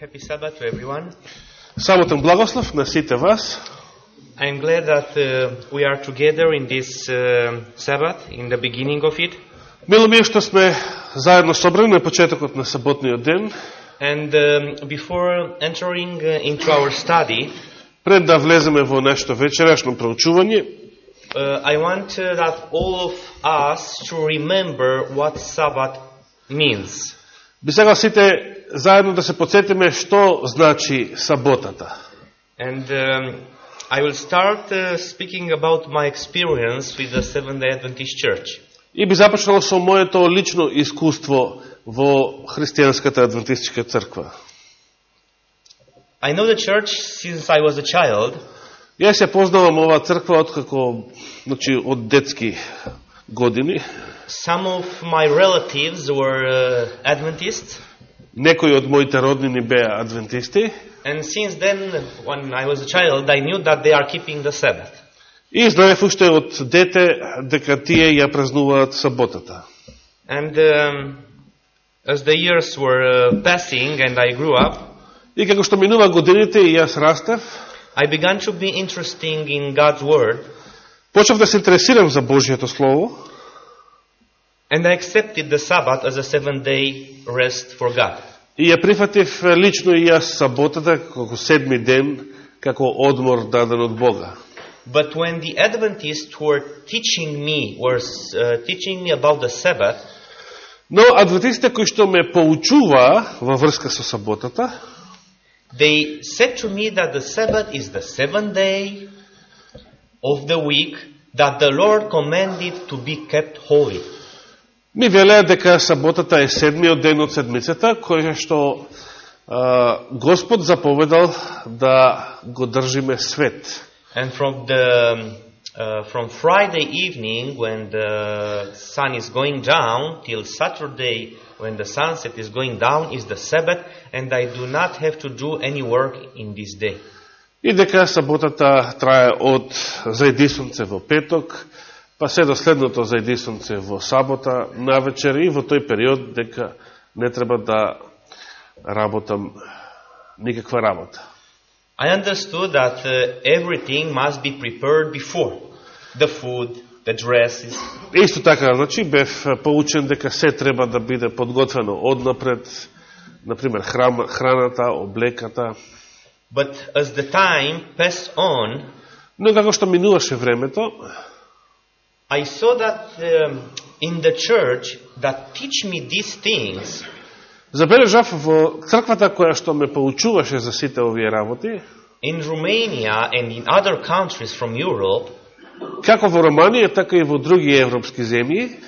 Happy Sabbath to everyone. Самотен благослов на сите вас. I'm glad that uh, we are together in this uh, Sabbath, in the beginning of it. Мило ми е што сме заедно собрани на почетокот на саботниот ден. And um, before entering uh, into our study, Пред да влеземе во нешто вечерашно проучување, uh, I want uh, that all of us to remember what Sabbath means. би сакал сите заедно да се подсетиме што значи саботата. And um, I will start uh, speaking about my experience with the Seventh-day Adventist Church. И би започнал со моето лично искуство во христијанската адвентистичка црква. I know the church since I was a child, Јас ја познавам оваа црква откако, значи, од детски години. Some of my relatives were uh, Adventists, Некои од моите роднини беа адвентисти. and since then, when I was a child, I knew that they are keeping the Sabbath. И знаев уште од дете дека тие ја празнуваат саботата. And um, as the years were uh, passing and I grew up, И како што минува годините и јас растев, I began to be interested in God's Word, почнав да се интересирам за Божието Слово and I accepted the Sabbath as a seven-day rest for God. и ја прифатив е, лично и јас саботата како седми ден, како одмор даден од Бога. But when the Adventists were teaching me, were uh, teaching me about the Sabbath, Но адвентистите кои што ме поучуваа во врска со саботата, they said to me that the Sabbath is the seventh day of the week that the Lord commanded to be kept holy. Ми велеа дека саботата е седмиот ден од седмицата, кој што а, Господ заповедал да го држиме свет. And from the uh, from Friday evening when the sun is going down till Saturday when the sunset is going down is the Sabbath, and I do not have to do any work in this day. И дека саботата трае од зајдисунце во петок, па се до следното зајдисунце во сабота, на вечер и во тој период дека не треба да работам никаква работа. I understood that uh, everything must be prepared before the food, the dresses, Исто така, значи, бев поучен дека се треба да биде подготвено однапред, например, храм, храната, облеката. but as the time passed on, Но како што минуваше времето, I saw that um, in the church that teach me these things, забележав во црквата која што ме поучуваше за сите овие работи, in Romania and in other countries from Europe, како во Романија, така и во други европски земји,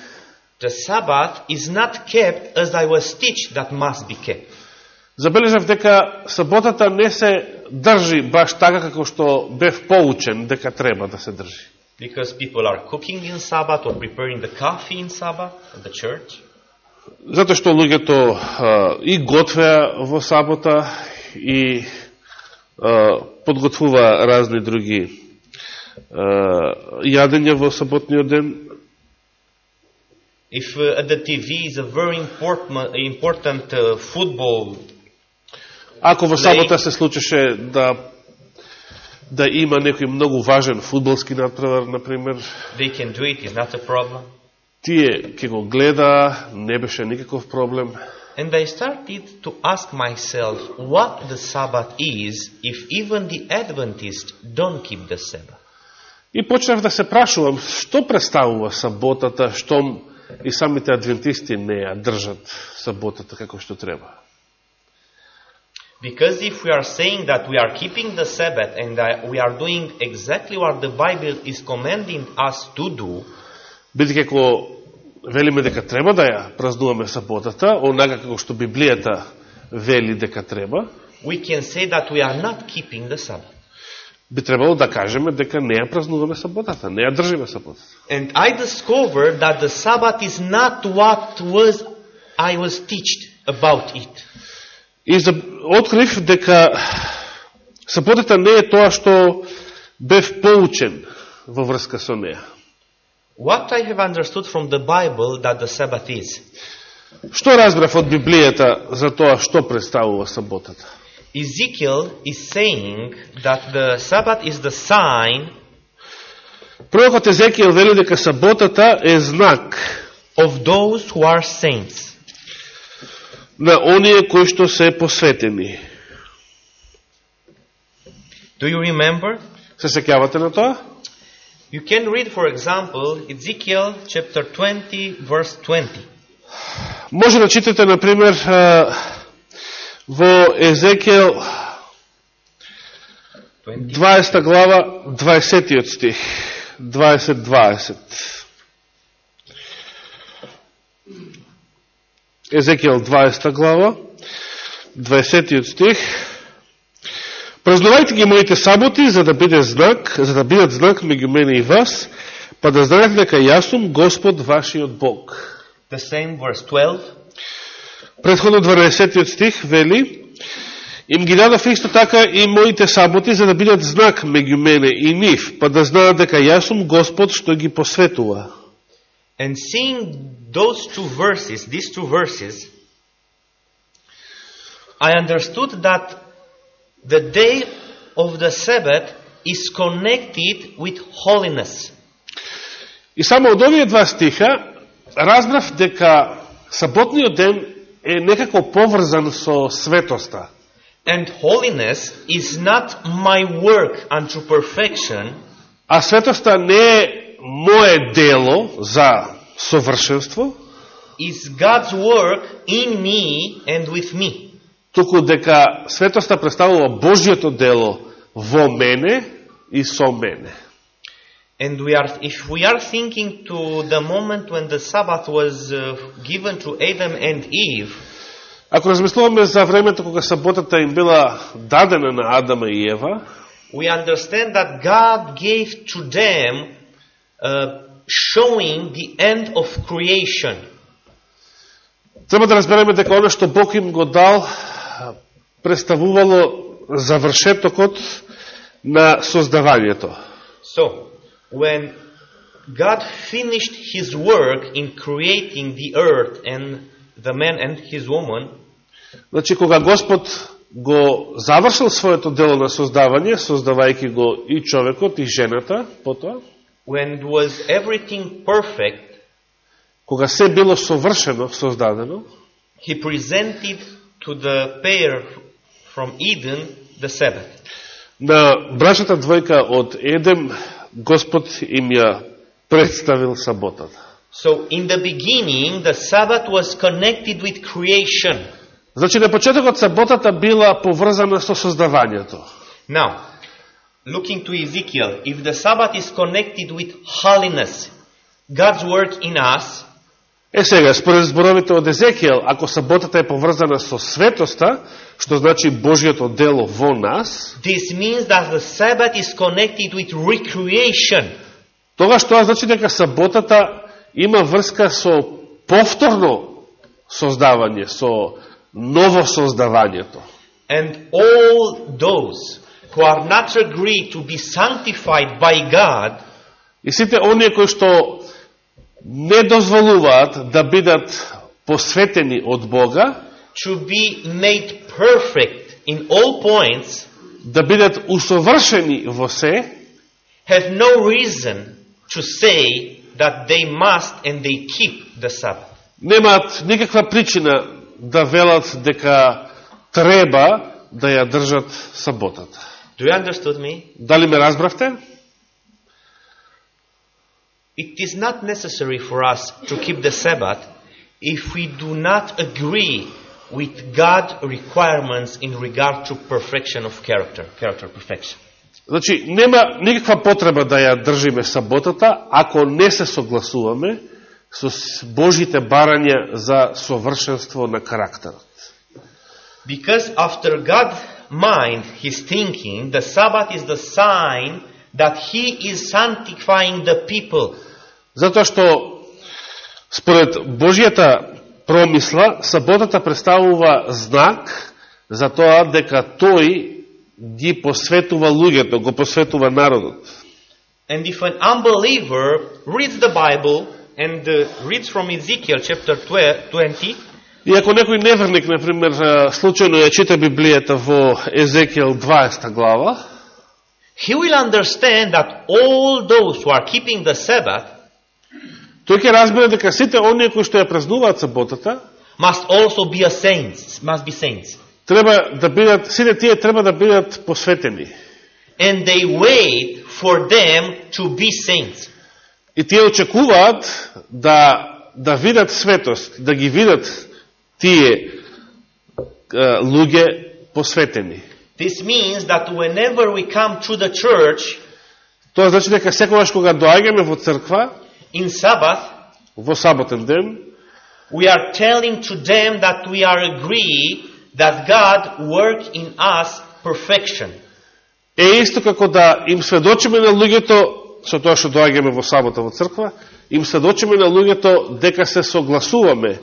the Sabbath is not kept as I was taught that must be kept. забележав дека саботата не се држи баш така како што бев поучен дека треба да се држи. Because people are cooking in Sabbath or preparing the coffee in Sabbath at the church. Затоа што луѓето а, и готвеа во сабота и а, подготвува разни други а, јадења во саботниот ден. If uh, at the TV is a very important, important uh, football, Ако во сабота се случеше да да има некој многу важен фудбалски надпревар, например, they can do it, it's not a problem. тие ќе го гледа, не беше никаков проблем. And I started to ask myself what the Sabbath is if even the Adventists don't keep the Sabbath. И почнав да се прашувам што представува саботата, штом и самите адвентисти не ја држат саботата како што треба. Because if we are saying that we are keeping the Sabbath and that we are doing exactly what the Bible is commanding us to do, Бидејќи ако велиме дека треба да ја празнуваме саботата, онака како што Библијата вели дека треба, we can say that we are not keeping the Sabbath. би требало да кажеме дека не ја празнуваме саботата, не ја држиме саботата. And I discovered that the Sabbath is not what was I was taught about it. И за, открив дека саботата не е тоа што бев поучен во врска со неа. What I have understood from the Bible that the Sabbath is. Што разбрав од Библијата за тоа што представува саботата? Ezekiel is saying that the Sabbath is the sign Пророкот Езекијел вели дека саботата е знак of those who are saints. На оние кои што се посветени. Do you remember? Се сеќавате на тоа? You can read, for example, Ezekiel chapter 20, verse 20. Може да читате, например, а, во Езекијел 20. 20 глава, 20 стих. 20-20. Езекијел 20 глава, 20 стих. Празнувајте ги моите саботи, за да биде знак, за да бидат знак меѓу мене и вас, па да знаете дека јас сум Господ вашиот Бог. The same verse 12. Предходно 12 стих вели Им ги дадов исто така и моите саботи за да бидат знак меѓу мене и нив, па да знаат дека јас сум Господ што ги посветува. And seeing those two verses, these two verses, I understood that the day of the Sabbath is connected with holiness. И само од овие два стиха разбрав дека саботниот ден е некако поврзан со светоста. And holiness is not my work unto perfection, А светоста не е мое дело за совршенство, is God's work in me and with me. туку дека светоста представува Божиото дело во мене и со мене. And we are, if we are thinking to the moment when the Sabbath was uh, given to Adam and Eve, Ако размислуваме за времето кога саботата им била дадена на Адама и Ева, we understand that God gave to them uh, showing the end of creation. треба да разбереме дека оно што Бог им го дал представувало завршетокот на создавањето. So, when God finished his work in creating the earth and the man and his woman, Значи, кога Господ го завршил своето дело на создавање, создавајќи го и човекот и жената, потоа, when it was everything perfect, кога се било совршено, создадено, he presented to the pair from Eden the Sabbath. на брачната двојка од Едем, Господ им ја представил саботата. So, in the beginning, the Sabbath was connected with creation. Значи, на почетокот саботата била поврзана со создавањето. Now, looking to Ezekiel, if the Sabbath is connected with holiness, God's work in us, Е сега, според зборовите од Езекијел, ако саботата е поврзана со светоста, што значи Божиото дело во нас, this means that the Sabbath is connected with recreation. тоа значи дека саботата има врска со повторно создавање, со ново создавањето. And all those who are not agreed to be sanctified by God, И сите оние кои што не дозволуваат да бидат посветени од Бога, to be made perfect in all points, да бидат усовршени во се, have no reason to say that they must and they keep the Sabbath. немаат никаква причина да велат дека треба да ја држат саботата. Do you understood me? Дали ме разбравте? It is not necessary for us to keep the Sabbath if we do not agree with God's requirements in regard to perfection of character, character perfection. Значи, нема никаква потреба да ја држиме саботата, ако не се согласуваме со с- Божите барања за совршенство на карактерот. Because after God mind his thinking, the Sabbath is the sign that he is sanctifying the people. Затоа што, според Божијата промисла, саботата представува знак за тоа дека тој ги посветува луѓето, го посветува народот. And if an unbeliever reads the Bible and uh, reads from Ezekiel chapter 12 20, И ако некој неверник, например, случајно ја чита Библијата во Езекијел 20 глава, he will understand that all those who are keeping the Sabbath тој ќе разбере дека сите оние кои што ја празнуваат саботата, must also be a saints, must be saints. треба да бидат, сите тие треба да бидат посветени. And they wait for them to be saints. И тие очекуваат да, да видат светост, да ги видат тие луѓе посветени. This means that whenever we come to the church Тоа значи дека секогаш кога доаѓаме во црква, in Sabbath, во саботен ден, we are telling to them that we are agree that God work in us perfection. е исто како да им сведочиме на луѓето, со тоа што доаѓаме во сабота во црква, им сведочиме на луѓето дека се согласуваме,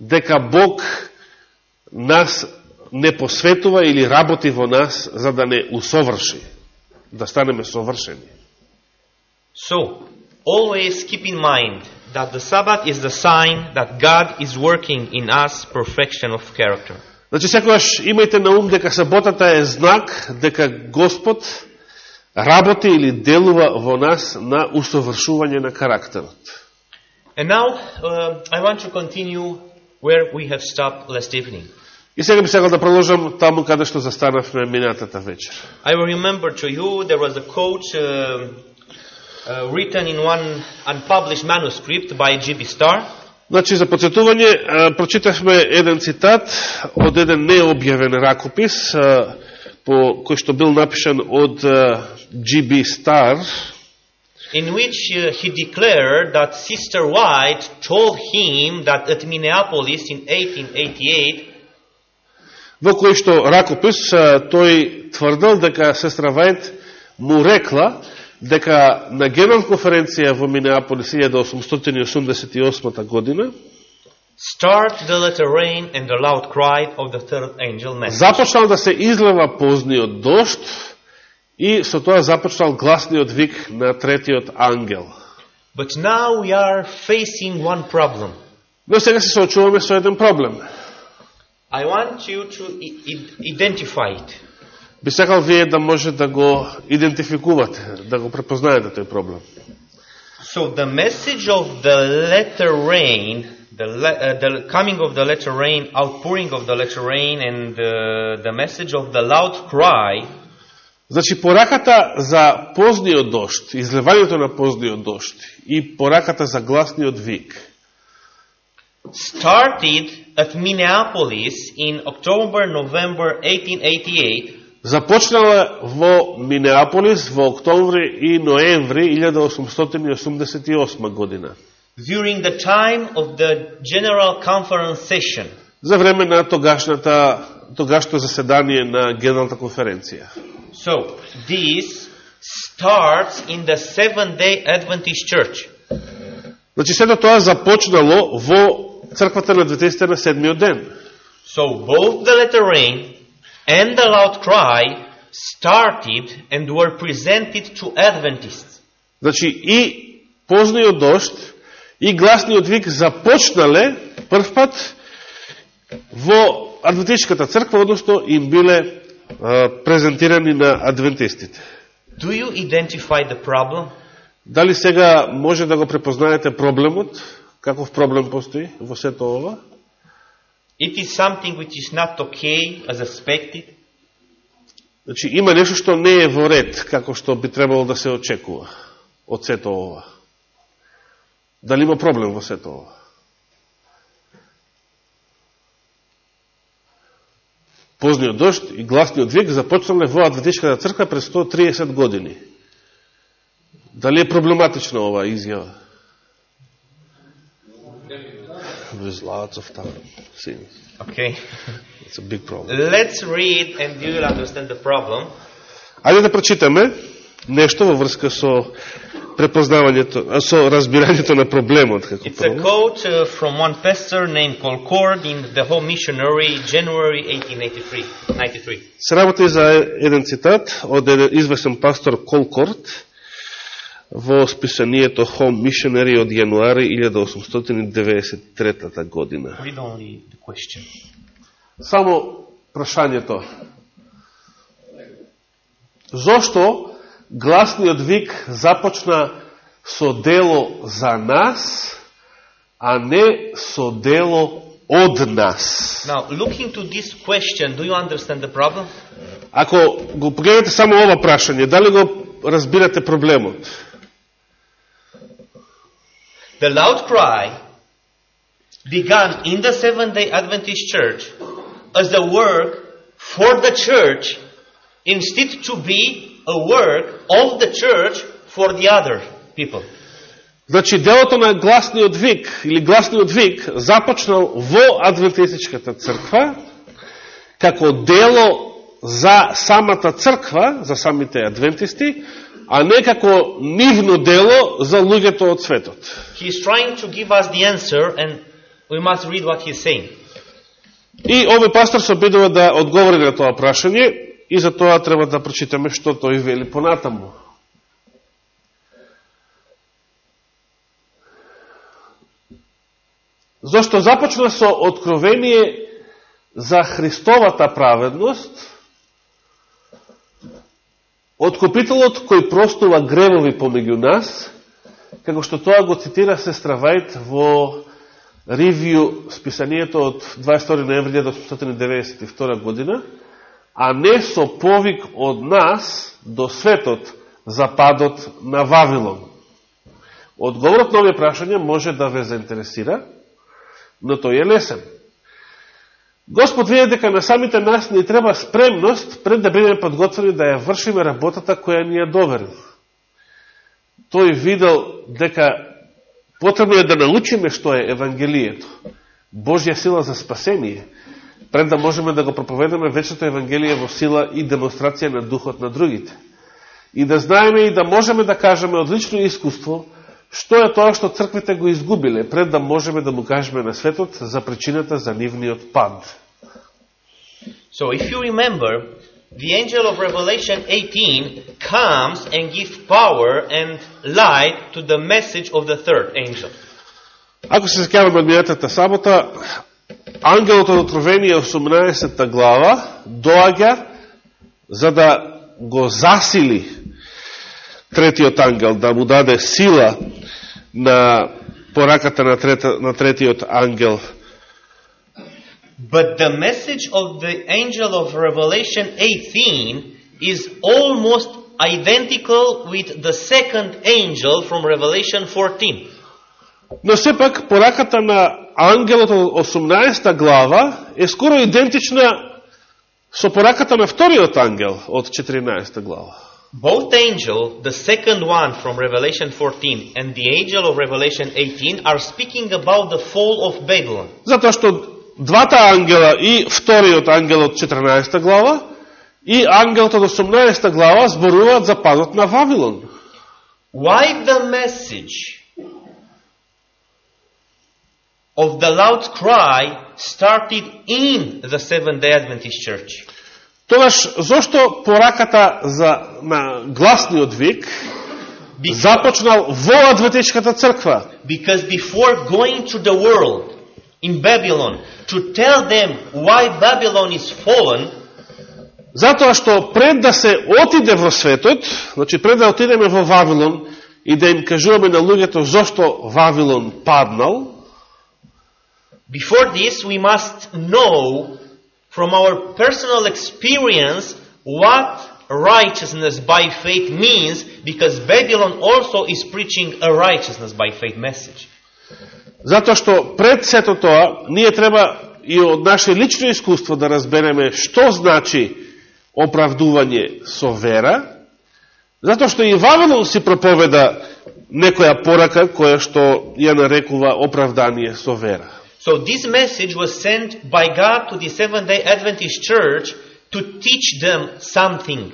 дека Бог нас не посветува или работи во нас за да не усоврши, да станеме совршени. So, always keep in mind that the Sabbath is the sign that God is working in us perfection of character. Значи, секојаш имајте на ум дека саботата е знак дека Господ работи или делува во нас на усовршување на карактерот. And now, uh, I want to continue where we have stopped last evening. И сега би сакал да продолжам таму каде што застанавме минатата вечер. I will remember to you there was a quote uh, uh, written in one unpublished manuscript by G.B. Starr. Значи, за подсетување, а, прочитавме еден цитат од еден необјавен ракопис, а, по кој што бил напишан од G.B. Star, in which uh, he declared that Sister White told him that at Minneapolis in 1888 во кој што ракопис а, тој тврдел дека сестра Вајт му рекла дека на генерал конференција во Минеаполис 1888 година start the latter rain and the loud cry of the third angel message. започнал да се излева позниот дошт и со тоа започнал гласниот вик на третиот ангел. But now we are facing one problem. Но сега се соочуваме со еден проблем. I want you to identify it. Би сакал вие да може да го идентификувате, да го препознаете тој проблем. So the message of the latter rain, the, le- uh, the coming of the latter rain, outpouring of the latter rain, and uh, the message of the loud cry Значи, пораката за позниот дошт, излевањето на позниот дошт и пораката за гласниот вик, started at Minneapolis in October, November 1888 започнала во Минеаполис во октомври и ноември 1888 година, during the time of the General Conference session. за време на тогашната, тогашното заседание на Генералната конференција. So, this starts in the Seventh day Adventist Church. Значи, сето тоа започнало во црквата на Адвентистите на седмиот ден. So, both the letter rain and the loud cry started and were presented to Adventists. Значи, и позниот дошт и гласниот вик започнале прв пат во Адвентистичката црква, односно им биле презентирани на адвентистите. Do you identify the problem? Дали сега може да го препознаете проблемот? Каков проблем постои во сето ова? It is something which is not okay as expected. Значи, има нешто што не е во ред, како што би требало да се очекува од сето ова. Дали има проблем во сето ова? Позниот дошт и гласниот вик започнале во Адвентичката црква пред 130 години. Дали е проблематична оваа изјава? There's lots of time. See, Okay. it's a big problem. Let's read and you will understand the problem. Ајде да прочитаме нешто во врска со препознавањето, а, со разбирањето на проблемот како It's a проблем. quote uh, from one pastor named Colcord in the Home Missionary, January 1883. 93. Се работи за еден цитат од еден известен пастор Колкорт во списанието Home Missionary од јануари 1893 година. Read only the question. Само прашањето. Зошто гласниот вик започна со дело за нас, а не со дело од нас? Now, looking to this question, do you understand the problem? Ако го погледнете само ова прашање, дали го разбирате проблемот? The loud cry began in the Seventh day Adventist Church as a work for the church instead to be a work of the church for the other people. Значи, делото на гласниот вик, или гласниот вик, започнал во Адвентистичката црква, како дело за самата црква, за самите адвентисти, а не како нивно дело за луѓето од светот. He is trying to give us the answer and we must read what he is saying. И овој пастор се обидува да одговори на тоа прашање и за тоа треба да прочитаме што тој вели понатаму. Зошто започна со откровение за Христовата праведност, Откупителот кој простува гревови помеѓу нас, како што тоа го цитира сестра Вајт во ревију списанието од 22 ноември 1892 година, а не со повик од нас до светот за падот на Вавилон. Одговорот на овие прашања може да ве заинтересира, но тој е лесен. Господ вие дека на самите нас ни треба спремност пред да бидеме подготвени да ја вршиме работата која ни ја доверил. Тој видел дека потребно е да научиме што е Евангелието, Божја сила за спасение, пред да можеме да го проповедаме вечното Евангелие во сила и демонстрација на духот на другите. И да знаеме и да можеме да кажеме од лично искуство што е тоа што црквите го изгубиле, пред да можеме да му кажеме на светот за причината за нивниот пад. So if you remember, the angel of Revelation 18 comes and gives power and light to the message of the third angel. Ако се секјаваме од минатата сабота, ангелот од Откровение 18 глава доаѓа за да го засили третиот ангел, да му даде сила на пораката на, трета, на третиот ангел. But the message of the angel of Revelation 18 is almost identical with the second angel from Revelation 14. Но сепак пораката на ангелот од 18 глава е скоро идентична со пораката на вториот ангел од 14 глава. Both angel, the second one from Revelation 14 and the angel of Revelation 18 are speaking about the fall of Babylon. Затоа што двата ангела и вториот ангел од 14 глава и ангелот од 18 глава зборуваат за падот на Вавилон. Why the message of the loud cry started in the Seventh-day Adventist Church? Тогаш, зошто пораката за, на гласниот вик Be- започнал во Адвентичката црква? Because before going to the world in Babylon to tell them why Babylon is fallen, Затоа што пред да се отиде во светот, значи пред да отидеме во Вавилон и да им кажуваме на луѓето зошто Вавилон паднал, before this we must know from our personal experience what righteousness by faith means because Babylon also is preaching a righteousness by faith message. затоа што пред сето тоа, ние треба и од наше лично искуство да разбереме што значи оправдување со вера, затоа што и Вавилон си проповеда некоја порака која што ја нарекува оправдание со вера. So this message was sent by God to the Seventh-day Adventist Church to teach them something.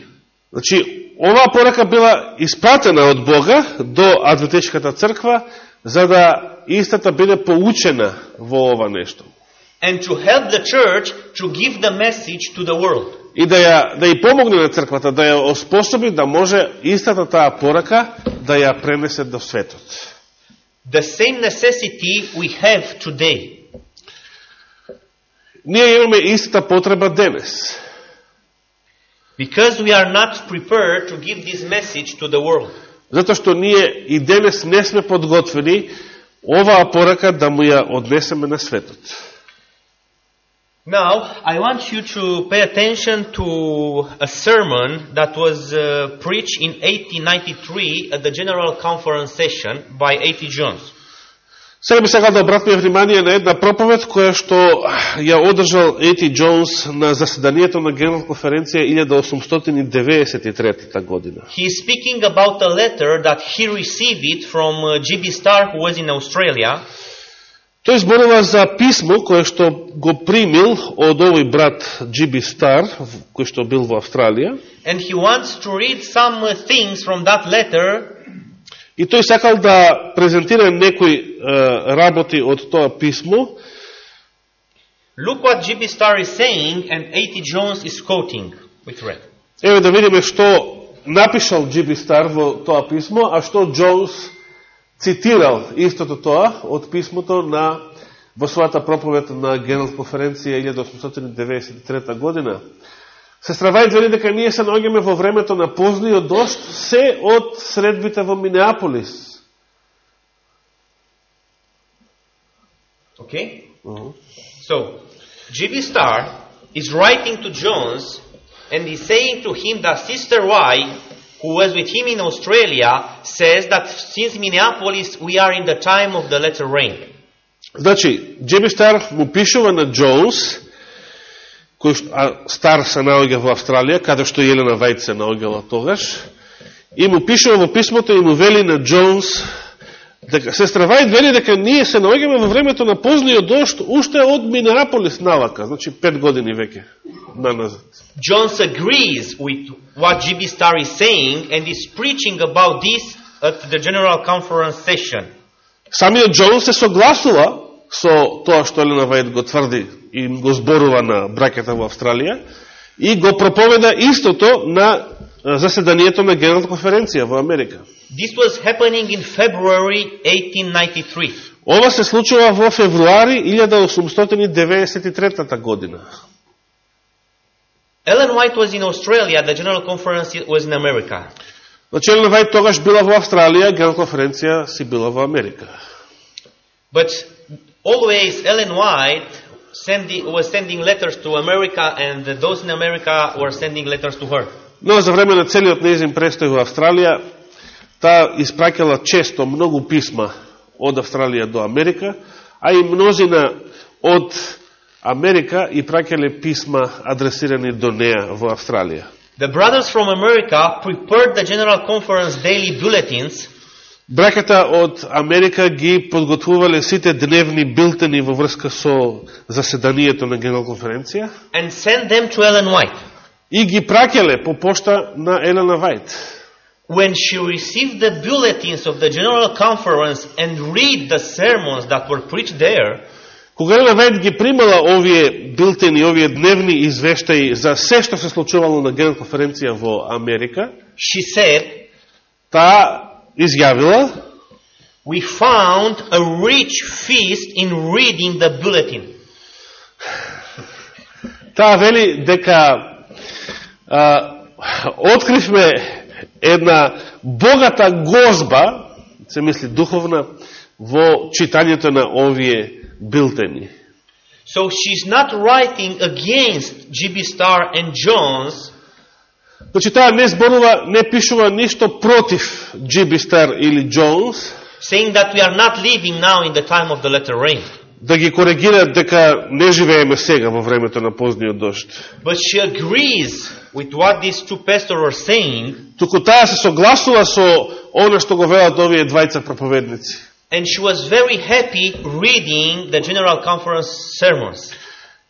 Значи, оваа порака била испратена од Бога до Адвентичката црква, за да истата биде поучена во ова нешто. And to help the church to give the message to the world. И да ја да ја помогне на црквата, да ја оспособи да може истата таа порака да ја пренесе до светот. The same necessity we have today. Ние имаме истата потреба денес. Because we are not prepared to give this message to the world. Затоа што ние и денес не сме подготвени оваа порака да му ја однесеме на светот. Now, I want you to pay attention to a sermon that was uh, preached in 1893 at the General Conference session by A.T. Jones. Сега би сакал да обратиме внимание на една проповед која што ја одржал Ети Джонс на заседанието на Генерал конференција 1893 година. He is speaking about a letter that he received it from uh, G.B. Starr, who was in Australia, Тој зборува за писмо кое што го примил од овој брат Джиби Стар, кој што бил во Австралија, and he wants to read some uh, things from that letter и тој сакал да презентира некои е, работи од тоа писмо, Look what G.B. Starr is saying, and A.T. Jones is quoting with red. Еве да видиме што напишал Джиби Стар во тоа писмо, а што Джонс цитирал истото тоа од писмото на во својата проповед на Генерал конференција 1893 година. Сестра Вајд вели дека ние се наоѓаме во времето на позниот дошт, се од средбите во Минеаполис. Okay? So, G.B. Starr is writing to Jones and he's saying to him that Sister Y, who was with him in Australia, says that since Minneapolis we are in the time of the letter rain. Значи, Джеби Стар му пишува на Джонс, кој што- а, Стар се наоѓа во Австралија, каде што Елена Вајд се наоѓала тогаш, и му пишува во писмото и му вели на Джонс, дека сестра Вајд вели дека ние се наоѓаме во времето на позниот дошт, уште од Минеаполис навака, значи пет години веќе на назад. Jones agrees with what G.B. Starr is saying and is preaching about this at the General Conference session. Самиот Джонс се согласува со тоа што Елена Вајд го тврди и го зборува на бракета во Австралија и го проповеда истото на заседанието на Генерална конференција во Америка. This was happening in February 1893. Ова се случува во февруари 1893 година. Ellen White was in Australia, the General Conference was in America. Значи Елена Вајд тогаш била во Австралија, Генерална конференција си била во Америка. But always Ellen White sending, was sending letters to America and those in America were sending letters to her. Но за време на целиот неизин престој во Австралија, таа испраќала често многу писма од Австралија до Америка, а и мнозина од Америка и праќале писма адресирани до неа во Австралија. The brothers from America prepared the General Conference daily bulletins Браката од Америка ги подготвувале сите дневни билтени во врска со заседанието на Генерал конференција and sent them to Ellen White. и ги праќале по пошта на Елена Вајт. When she received the bulletins of the General Conference and read the sermons that were preached there, Кога Елена Вајт ги примала овие билтени, овие дневни извештаи за се што се случувало на Генерал конференција во Америка, she said, таа изјавила We found a rich feast in reading the bulletin. Таа вели дека а, откривме една богата гозба, се мисли духовна, во читањето на овие билтени. So she's not writing against G.B. Starr and Jones, Значи таа не зборува, не пишува ништо против Джиби Стар или Джонс, saying that we are not living now in the time of the letter rain. да ги коригира дека не живееме сега во времето на позниот дошт. But she agrees with what these two pastors are saying, Туку таа се согласува со она што го велат овие двајца проповедници. and she was very happy reading the General Conference sermons.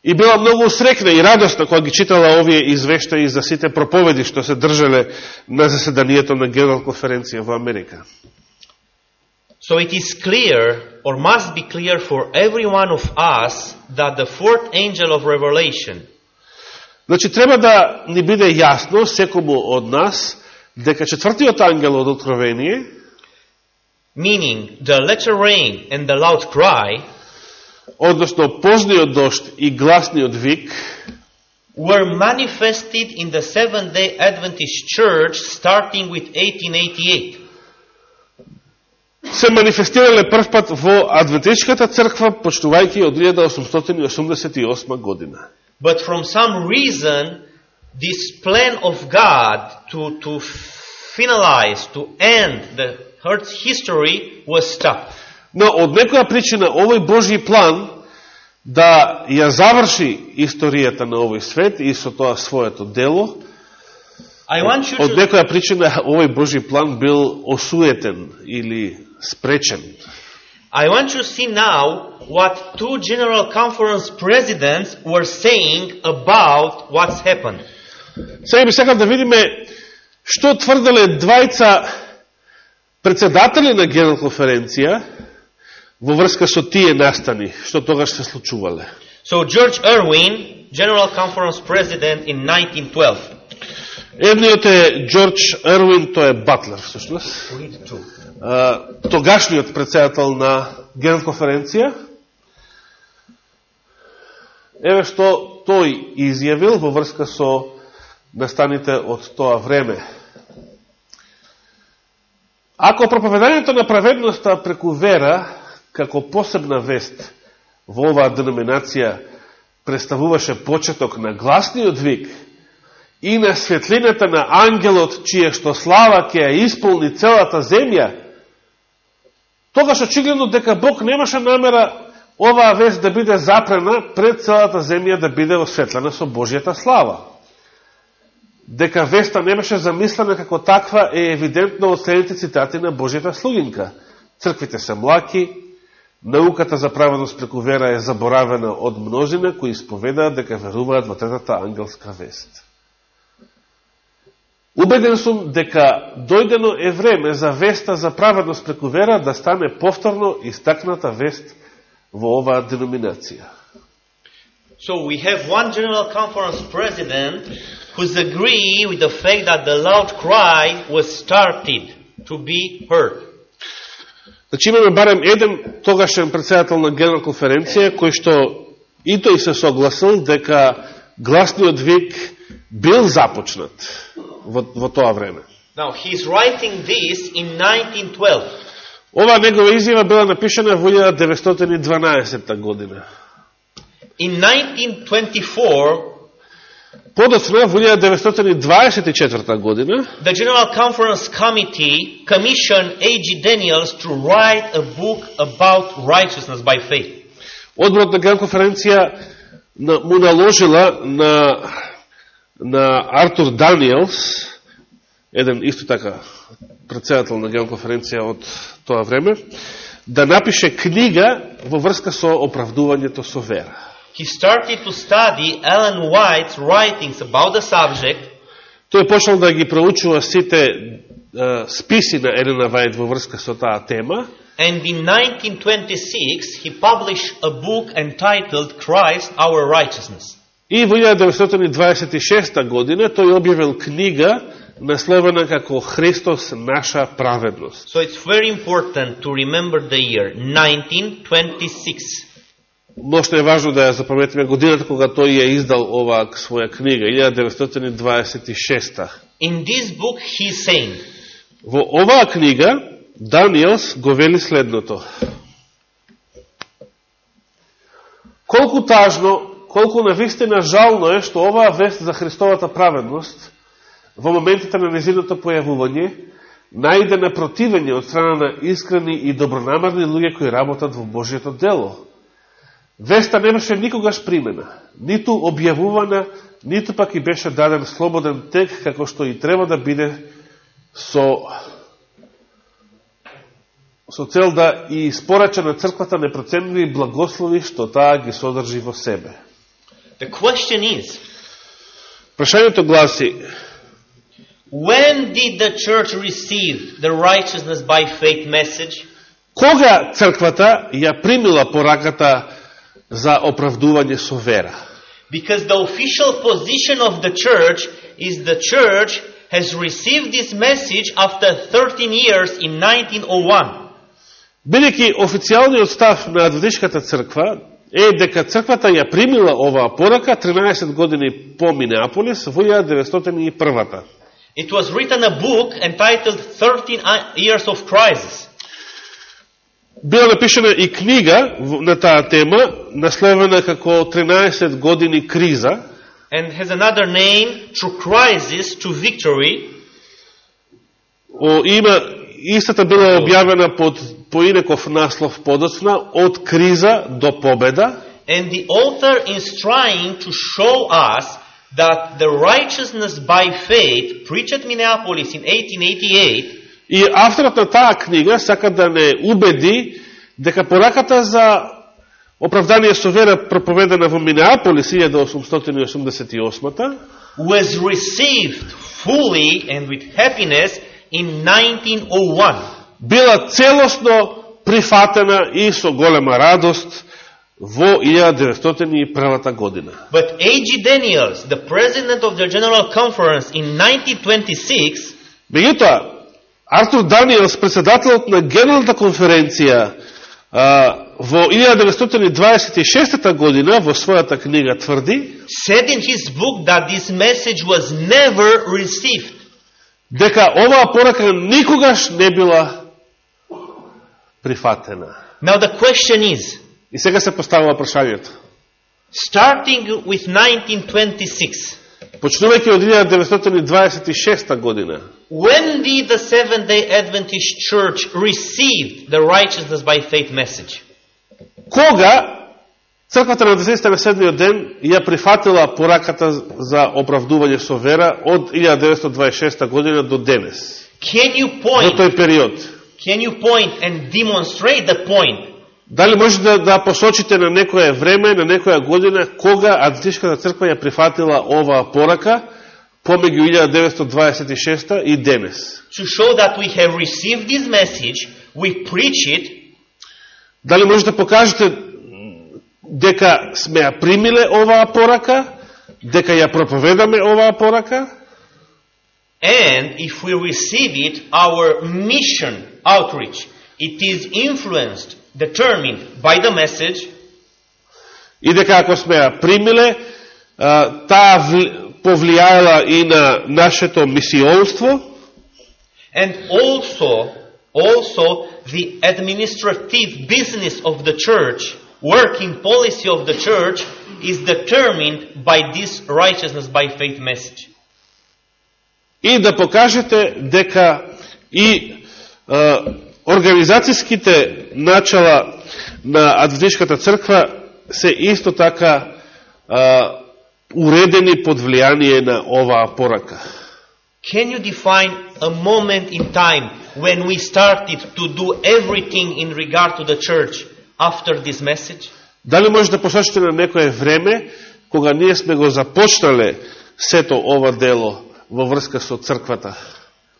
И била многу срекна и радосна кога ги читала овие извештаи за сите проповеди што се држале на заседанието на Генерал конференција во Америка. So it is clear, or must be clear for every one of us, that the fourth angel of Revelation Значи, треба да ни биде јасно, секому од нас, дека четвртиот ангел од Откровение meaning the latter rain and the loud cry, односно позниот дошт и гласниот вик, were manifested in the Seventh day Adventist Church starting with 1888. се манифестирале првпат во Адвентичката црква, почнувајќи од 1888 година. But from some reason, this plan of God to, to finalize, to end the Earth's history was stopped. Но од некоја причина овој Божи план да ја заврши историјата на овој свет и со тоа своето дело, од некоја причина овој Божи план бил осуетен или спречен. I want you to see now what two General Conference presidents were saying about what's happened. Сега би сакам да видиме што тврделе двајца председатели на Генерал конференција во врска со тие настани, што тогаш се случувале. So George Irwin, General Conference president in 1912. Едниот е Джордж Ервин, тој е Батлер, всушност. Тогашниот председател на Генерал конференција. Еве што тој изјавил во врска со настаните од тоа време. Ако проповедањето на праведноста преку вера, како посебна вест во оваа деноминација, представуваше почеток на гласниот вик и на светлината на ангелот, чие што слава ќе ја исполни целата земја, тогаш очигледно дека Бог немаше намера оваа вест да биде запрена пред целата земја да биде осветлена со Божијата слава. Дека веста не беше замислена како таква е евидентно од следните цитати на Божијата слугинка. Црквите се млаки, науката за праведност преку вера е заборавена од множина кои исповедаат дека веруваат во третата ангелска вест. Убеден сум дека дојдено е време за веста за праведност преку вера да стане повторно истакната вест во оваа деноминација. So we have one General Conference president who's agree with the fact that the loud cry was started to be heard. Значи имаме барем еден тогашен председател на Генерал конференција кој што и тој се согласил дека гласниот вик бил започнат во, во тоа време. Now he's writing this in 1912. Оваа негова изјава била напишана во 1912 година. In 1924, Подоцна во 1924 година the General Conference Committee commissioned A.G. Daniels to write a book about righteousness by faith. Одборот на Гран конференција на, му наложила на, на Артур Даниелс, еден исто така председател на Гран конференција од тоа време, да напише книга во врска со оправдувањето со вера. He started to study Ellen White's writings about the subject Тој почнал да ги проучува сите е, списи на Елена Вајд во врска со таа тема and in 1926 he published a book entitled Christ Our Righteousness. и во 1926 година тој објавил книга насловена како Христос наша праведност. So it's very important to remember the year 1926. Мошто е важно да ја запаметиме годината кога тој ја издал оваа своја книга, 1926. In this book he's saying, Во оваа книга Даниелс го вели следното. Колку тажно, колку навистина жално е што оваа вест за Христовата праведност во моментите на незиното појавување најде на противење од страна на искрени и добронамерни луѓе кои работат во Божието дело. Веста не беше никогаш примена, ниту објавувана, ниту пак и беше даден слободен тек, како што и треба да биде со, со цел да и испорача на црквата непроценливи благослови што таа ги содржи во себе. the question is, Прашањето гласи, when did the church receive the righteousness by faith message? кога црквата ја примила пораката за оправдување со вера? Because the official position of the church is the church has received this message after 13 years in 1901. Бидејќи официјалниот став на Адвентишката црква е дека црквата ја примила оваа порака 13 години по Минеаполис во 1901 It was written a book entitled 13 Years of Crisis. Била напишена и книга на таа тема, насловена како 13 години криза, and has another name, Through Crisis to Victory. О, има, истата била објавена под поинеков наслов подоцна, од криза до победа, And the author is trying to show us that the righteousness by faith, preached at Minneapolis in 1888, и авторот на таа книга сака да не убеди дека пораката за оправдание со вера проповедена во Минеаполис 1888 was received fully and with happiness in 1901. била целосно прифатена и со голема радост во 1901 година. But A.G. Daniels, the president of the General Conference in 1926, Меѓутоа, Артур Даниелс, председателот на Генералната конференција во 1926 година во својата книга тврди said in his book that this message was never received. дека оваа порака никогаш не била прифатена. Now the question is, И сега се поставува прашањето. starting with 1926, Почнувајќи од 1926 година, when did the Seventh-day Adventist Church receive the righteousness by faith message? кога Црквата на 10 на седмиот ден ја прифатила пораката за оправдување со вера од 1926 година до денес. Can you Во point, тој период. can you point and demonstrate the point Дали може да, да посочите на некоја време, на некоја година, кога Адвентишката црква ја прифатила оваа порака помеѓу 1926 и денес? to show that we have received this message, we preach it, Дали може да покажете дека сме ја примиле оваа порака, дека ја проповедаме оваа порака, and if we receive it, our mission outreach, it is influenced, determined by the message, и дека ако сме ја примиле, а, таа вли- повлијаела и на нашето мисионство, and also, also the administrative business of the church, working policy of the church is determined by this righteousness by faith message. и да покажете дека и а, организацијските начала на Адвентишката црква се исто така а, уредени под влијание на оваа порака. Can you define a moment in time when we started to do everything in regard to the church after this message? Дали може да посочите на некое време кога ние сме го започнале сето ова дело во врска со црквата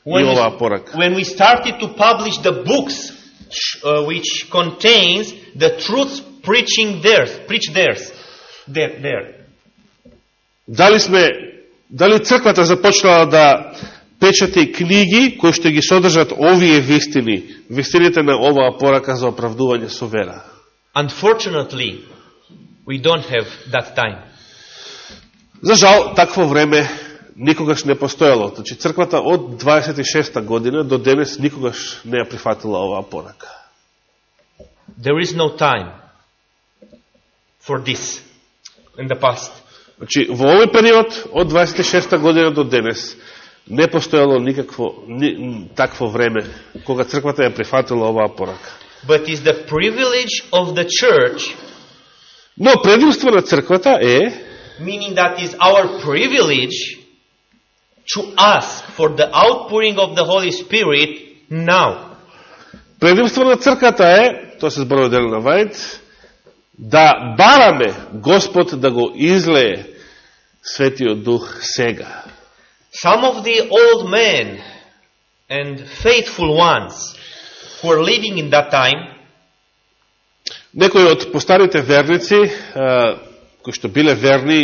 When we, when we started to publish the books uh, which contains the truths preaching theirs, preach theirs, there, there. Дали сме дали црквата започнала да печати книги кои што ги содржат овие вистини, вистините на оваа порака за оправдување со вера? Unfortunately, we don't have that time. За жал, такво време никогаш не постоело. Значи, црквата од 26 година до денес никогаш не ја прифатила оваа порака. There is no time for this in the past. Значи, во овој период, од 26 година до денес, не постоело никакво ни, такво време, кога црквата ја прифатила оваа порака. But is the privilege of the church, Но предимство на црквата е, meaning that is our privilege to ask for the outpouring of the Holy Spirit now. предимство на црквата е, тоа се зборува дел на Вајд, да бараме Господ да го излее Светиот Дух сега. Some of the old men and faithful ones who are living in that time Некои од постарите верници, кои што биле верни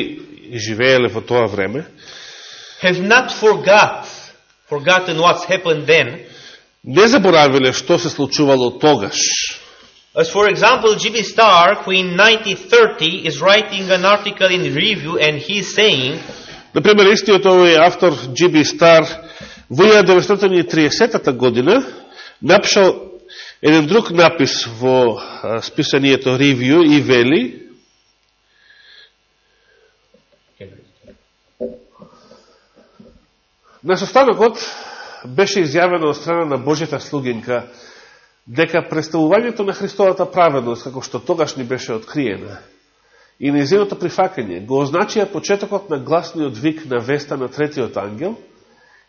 и живееле во тоа време, have not forgot, forgotten what's happened then, не заборавиле што се случувало тогаш. As for example, G.B. Stark, who in 1930 is writing an article in review and he's saying, Например, истиот овој автор G.B. Стар во 1930 година напишал еден друг напис во а, списанието Review и вели На состанокот беше изјавено од страна на Божјата слугинка дека представувањето на Христовата праведност, како што тогаш ни беше откриена, и незиното прифакање го означија почетокот на гласниот вик на веста на третиот ангел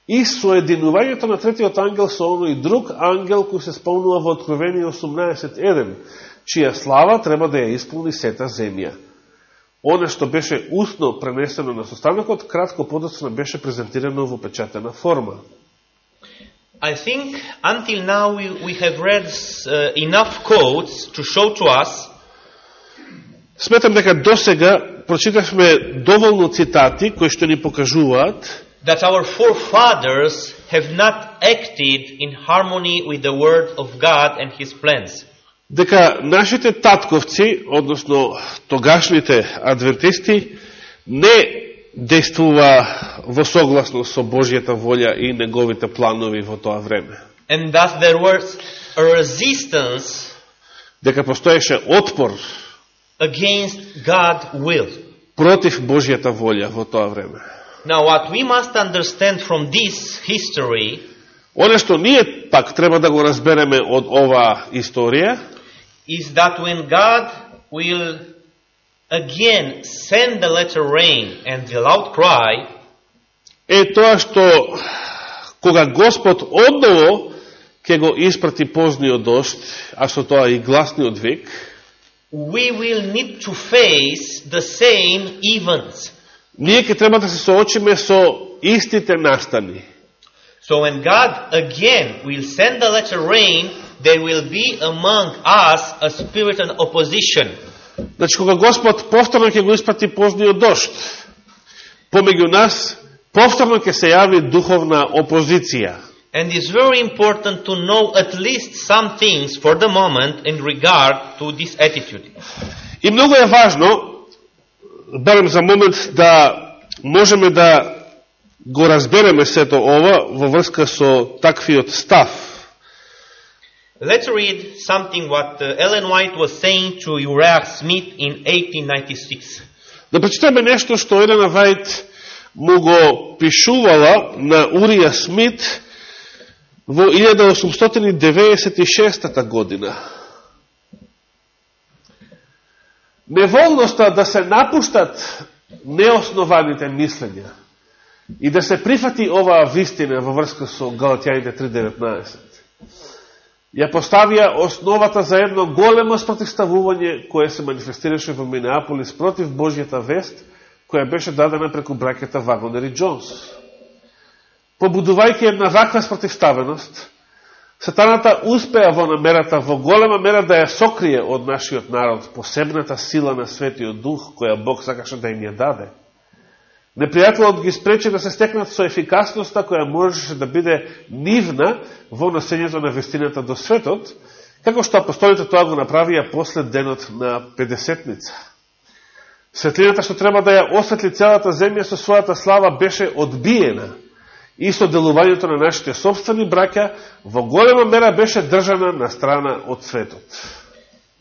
и соединувањето на третиот ангел со оној друг ангел кој се спомнува во Откровение 18.1, чија слава треба да ја исполни сета земја. Оне што беше устно пренесено на состанокот, кратко подоцна беше презентирано во печатена форма. I think until now we, we have read uh, enough quotes to show to us Сметам дека до сега прочитавме доволно цитати кои што ни покажуваат that our forefathers have not acted in harmony with the word of God and his plans. Дека нашите татковци, односно тогашните адвентисти, не действува во согласно со Божјата волја и неговите планови во тоа време. And thus there was a resistance Дека постоеше отпор against God's will. против Божјата волја во тоа време. Now what we must understand from this history Оне што ние пак треба да го разбереме од оваа историја, is that when God will again send the latter rain and the loud cry, е тоа што кога Господ одново ќе го испрати позниот дошт, а со тоа и гласниот вик, we will need to face the same events. ние ќе треба да се соочиме со истите настани. So when God again will send the latter rain, there will be among us a spirit of opposition. Значи, кога Господ повторно ќе го испрати позниот дошт, помеѓу нас, повторно ќе се јави духовна опозиција. And it's very important to know at least some things for the moment in regard to this attitude. И многу е важно, барем за момент, да можеме да го разбереме сето ова во врска со таквиот став. Let's read something what uh, Ellen White was saying to Uriah Smith in 1896. Да прочитаме нешто што Елена Вајт му го пишувала на Урија Смит во 1896 година. Неволноста да се напуштат неоснованите мислења и да се прифати оваа вистина во врска со Галатјаните 3.19 ја поставија основата за едно големо спротивставување кое се манифестираше во Минеаполис против Божјата вест, која беше дадена преку бракета Вагонер и Джонс. Побудувајќи една ваква спротивставеност, Сатаната успеа во намерата во голема мера да ја сокрие од нашиот народ посебната сила на Светиот Дух, која Бог сакаше да им ја даде. Непријателот ги спречи да се стекнат со ефикасноста која можеше да биде нивна во носењето на вестината до светот, како што апостолите тоа го направија после денот на Педесетница. Светлината што треба да ја осветли целата земја со својата слава беше одбиена и со делувањето на нашите собствени браќа во голема мера беше држана на страна од светот.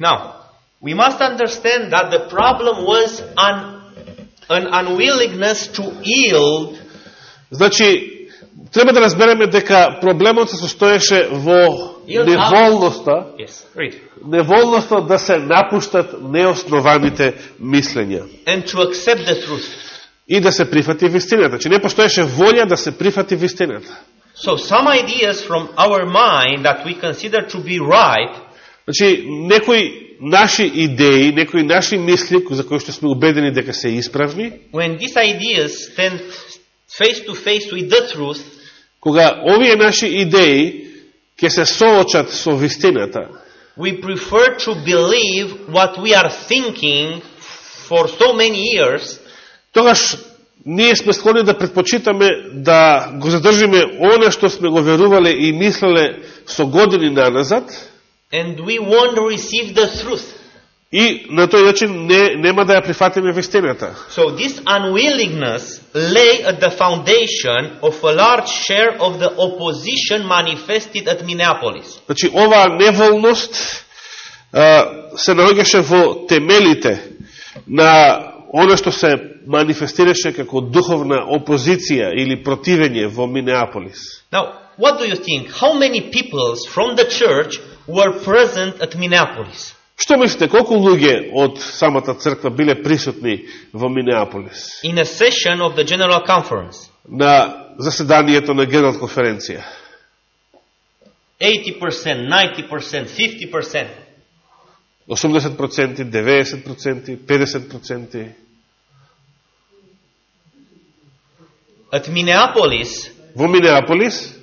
Now, we must understand that the problem was an, an unwillingness to yield Значи, треба да разбереме дека проблемот се состоеше во неволноста, Yes, неволноста да се напуштат неоснованите мислења And to accept the truth. и да се прифати вистината. Значи, не постоеше волја да се прифати вистината. So some ideas from our mind that we consider to be right Значи, некои наши идеи, некои наши мисли, за кои што сме убедени дека се исправни, when these ideas stand face to face with the truth, кога овие наши идеи ќе се соочат со вистината, we prefer to believe what we are thinking for so many years тогаш ние сме склонни да предпочитаме да го задржиме оно што сме го верувале и мислеле со години наназад and we won't receive the truth. и на тој начин не, нема да ја прифатиме вистината. So this unwillingness lay at the foundation of a large share of the opposition manifested at Minneapolis. Значи, оваа неволност а, се наоѓаше во темелите на оно што се манифестираше како духовна опозиција или противење во Минеаполис. Now, what do you think? How many peoples from the church were present at Minneapolis? Што мислите, колку луѓе од самата црква биле присутни во Минеаполис In a session of the General Conference. на заседанието на Генерал конференција? 80%, 90%, 50%. 80%, 90%, 50%. At Minneapolis, Во Минеаполис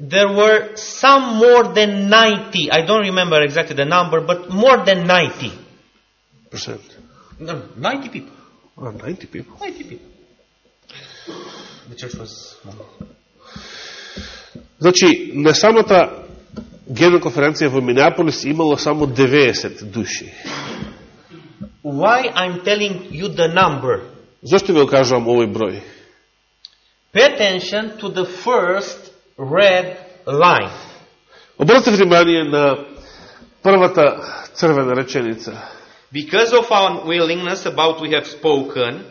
there were some more than 90. I don't remember exactly the number, but more than 90. Percent. No, 90 people. А, 90 people. 90 people. The church was small. Значи, на самата генерална конференција во Минеаполис имало само 90 души. Why I'm telling you the number? Зошто ви го кажувам овој број? Pay attention to the first red line. Обратите внимание на првата црвена реченица. Because of our unwillingness about we have spoken,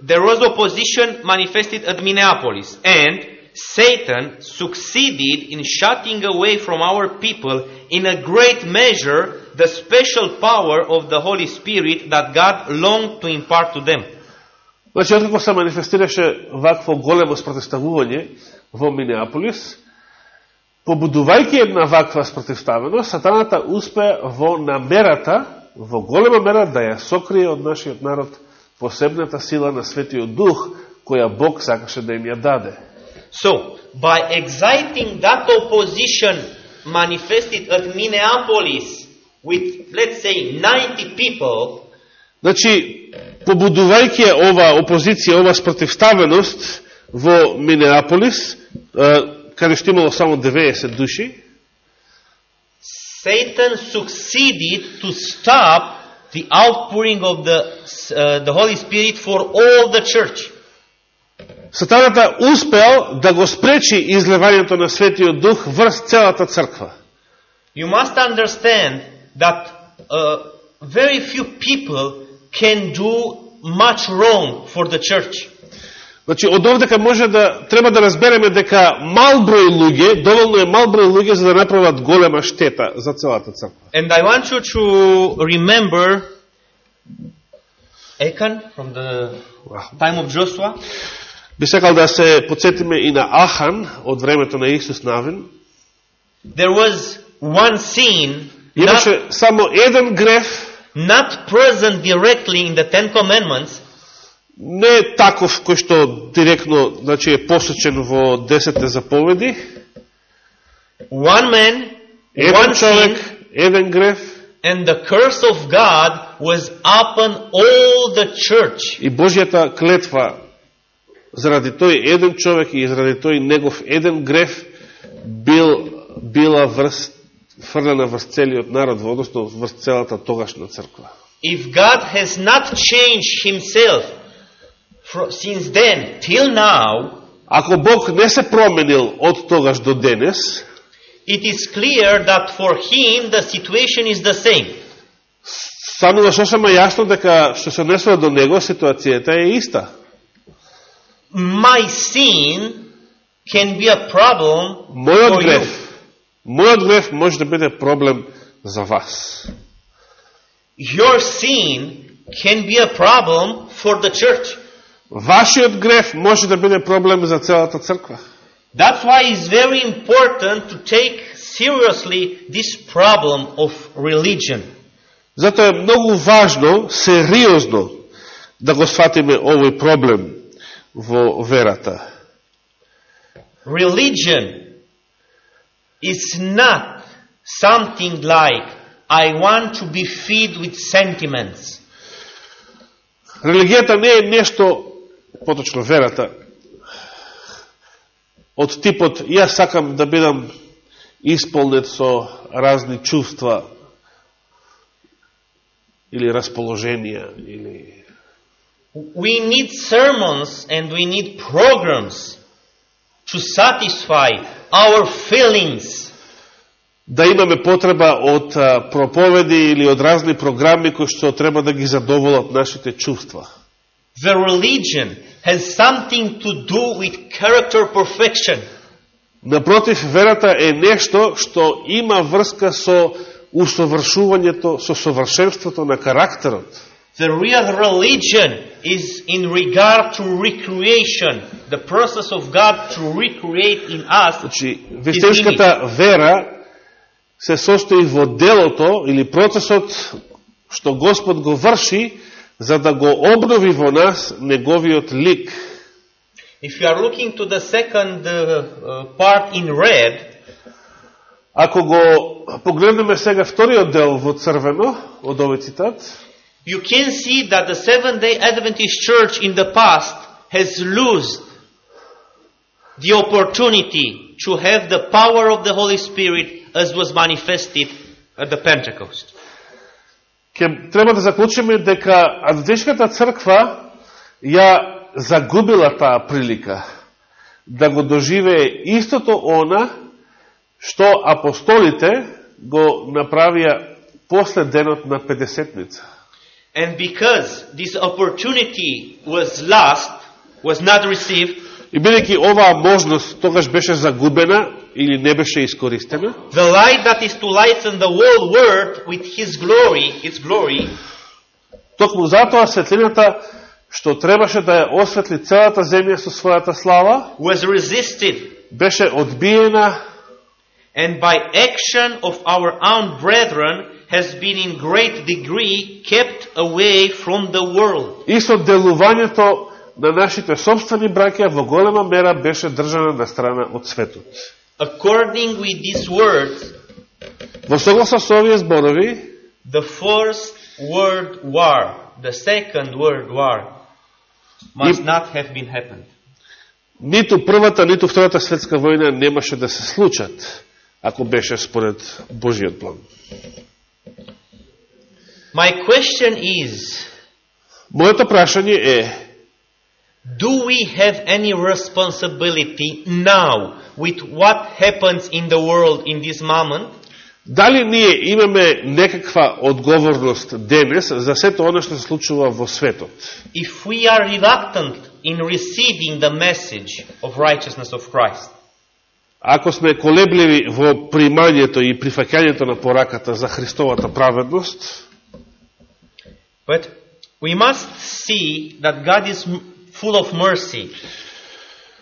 there was opposition manifested at Minneapolis, and Satan succeeded in shutting away from our people in a great measure the special power of the Holy Spirit that God longed to impart to them. Значи, откако се манифестираше вакво големо спротивставување во Минеаполис, побудувајќи една ваква спротивставеност, сатаната успе во намерата, во голема мера, да ја сокрие од нашиот народ посебната сила на Светиот Дух, која Бог сакаше да им ја даде. So, by exciting that opposition manifested at Minneapolis with, let's say, 90 people, Значи, побудувајќи ова опозиција, ова спротивставеност во Минеаполис, каде што имало само 90 души, Satan succeeded to stop the outpouring of the, uh, the Holy Spirit for all the church. Сатаната успеал да го спречи излевањето на Светиот Дух врз целата црква. You must understand that uh, very few people can do much wrong for the church. Значи, од овдека може да, треба да разбереме дека мал број луѓе, доволно е мал број луѓе за да направат голема штета за целата црква. And I want you to remember Achan from the time of Joshua. Би сакал да се подсетиме и на Ахан од времето на Исус Навин. There was one sin not, Имаше само еден греф, not present directly in the Ten Commandments, не таков кој што директно значи, е посочен во 10 заповеди, one man, еден one човек, sin, еден греф, and the curse of God was upon all the church. и Божјата клетва заради тој еден човек и заради тој негов еден греф бил, била врз, фрлена врз целиот народ, односно врз целата тогашна црква. If God has not changed himself since then till now, Ако Бог не се променил од тогаш до денес, it is clear that for him the situation is the same. станува сосема јасно дека што се однесува до него, ситуацијата е иста. My sin can be a problem Мојот for греф, you. мојот греф може да биде проблем за вас. Your sin can be a problem for the church. Вашиот греф може да биде проблем за целата црква. That's why it's very important to take seriously this problem of religion. Затоа е многу важно, сериозно, да го сватиме овој проблем во верата. Religion is not something like I want to be fed with sentiments. Религијата не е нешто, поточно верата, од типот јас сакам да бидам исполнет со разни чувства или расположенија или We need sermons and we need programs to satisfy our feelings. да имаме потреба од проповеди или од разни програми кои што треба да ги задоволат нашите чувства. The religion has something to do with character perfection. Напротив, верата е нешто што има врска со усовршувањето, со совршенството на карактерот. The real religion is in regard to recreation, the process of God to recreate in us Значи, вистинската вера се состои во делото или процесот што Господ го врши за да го обнови во нас неговиот лик. If you are looking to the second uh, uh, part in red, Ако го погледнеме сега вториот дел во црвено од овој цитат, you can see that the Seventh day Adventist Church in the past has lost the opportunity to have the power of the Holy Spirit as was manifested at the Pentecost. ќе треба да заклучиме дека Адвентишката црква ја загубила таа прилика да го доживее истото она што апостолите го направија после денот на Педесетница. And because this opportunity was lost, was not received, И бидејќи оваа можност тогаш беше загубена или не беше искористена, the light that is to lighten the whole world with His glory, its glory, токму затоа светлината што требаше да ја осветли целата земја со својата слава, was resisted беше одбиена and by action of our own brethren has been in great degree kept away from the world. и со делувањето на нашите собствени браќа во голема мера беше држана на страна од светот. According with these words, Во согласно со овие зборови, the first world war, the second world war, must not have been happened. ниту првата, ниту втората светска војна немаше да се случат, ако беше според Божиот план. My question is, Моето прашање е, do we have any responsibility now with what happens in the world in this moment? дали ние имаме некаква одговорност денес за сето оно што се случува во светот? If we are reluctant in receiving the message of righteousness of Christ, Ако сме колебливи во примањето и прифаќањето на пораката за Христовата праведност, but we must see that God is m- full of mercy.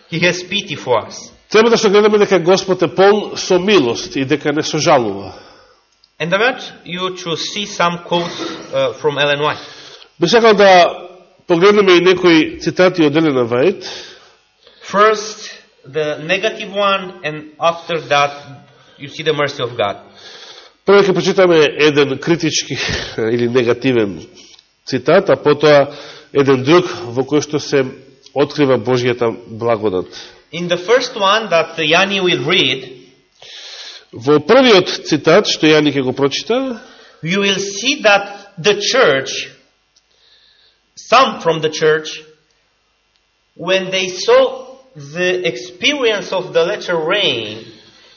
He has pity for us. треба да што гледаме дека Господ е полн со милост и дека не сожалува. And I want you to see some quotes uh, from Ellen White. Би сакал да погледнеме и некои цитати од Елена Вајд. First, the negative one, and after that, you see the mercy of God. Прво ќе прочитаме еден критички или негативен цитат, а потоа еден друг во кој што се открива Божијата благодат. In the first one that Yanni will read, Во првиот цитат, што Јани ќе го прочита, you will see that the church, some from the church, when they saw the experience of the latter rain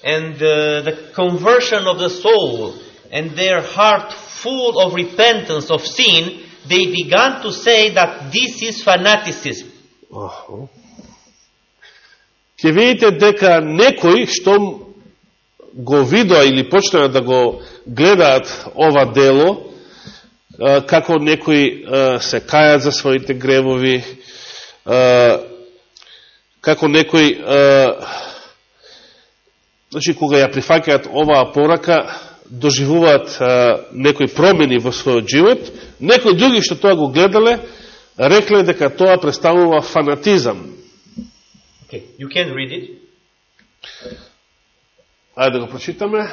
and the, the conversion of the soul and their heart full of repentance of sin, they began to say that this is fanaticism. Охо. Ќе видите дека некои што го видоа или почнаа да го гледаат ова дело, како некои се кајат за своите гревови, како некои значи кога ја прифакеат оваа порака, доживуваат а, некои промени во својот живот, некои други што тоа го гледале, рекле дека тоа представува фанатизам. Okay, you can read it. Ајде да го прочитаме.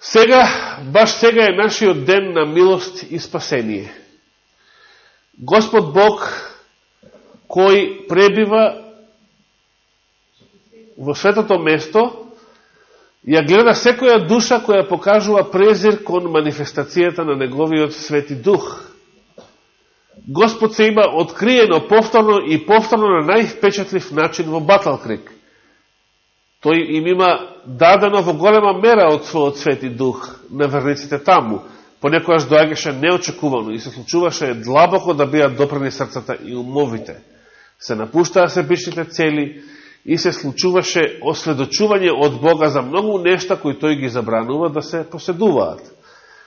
Сега, баш сега е нашиот ден на милост и спасение. Господ Бог, кој пребива во светото место, ја гледа секоја душа која покажува презир кон манифестацијата на Неговиот свети дух. Господ се има откриено повторно и повторно на највпечатлив начин во Баталкрик. Тој им има дадено во голема мера од својот свети дух на верниците таму. Понекојаш доаѓаше неочекувано и се случуваше длабоко да бидат допрени срцата и умовите. Се напуштаа себичните цели, и се случуваше осведочување од Бога за многу нешта кои тој ги забранува да се поседуваат.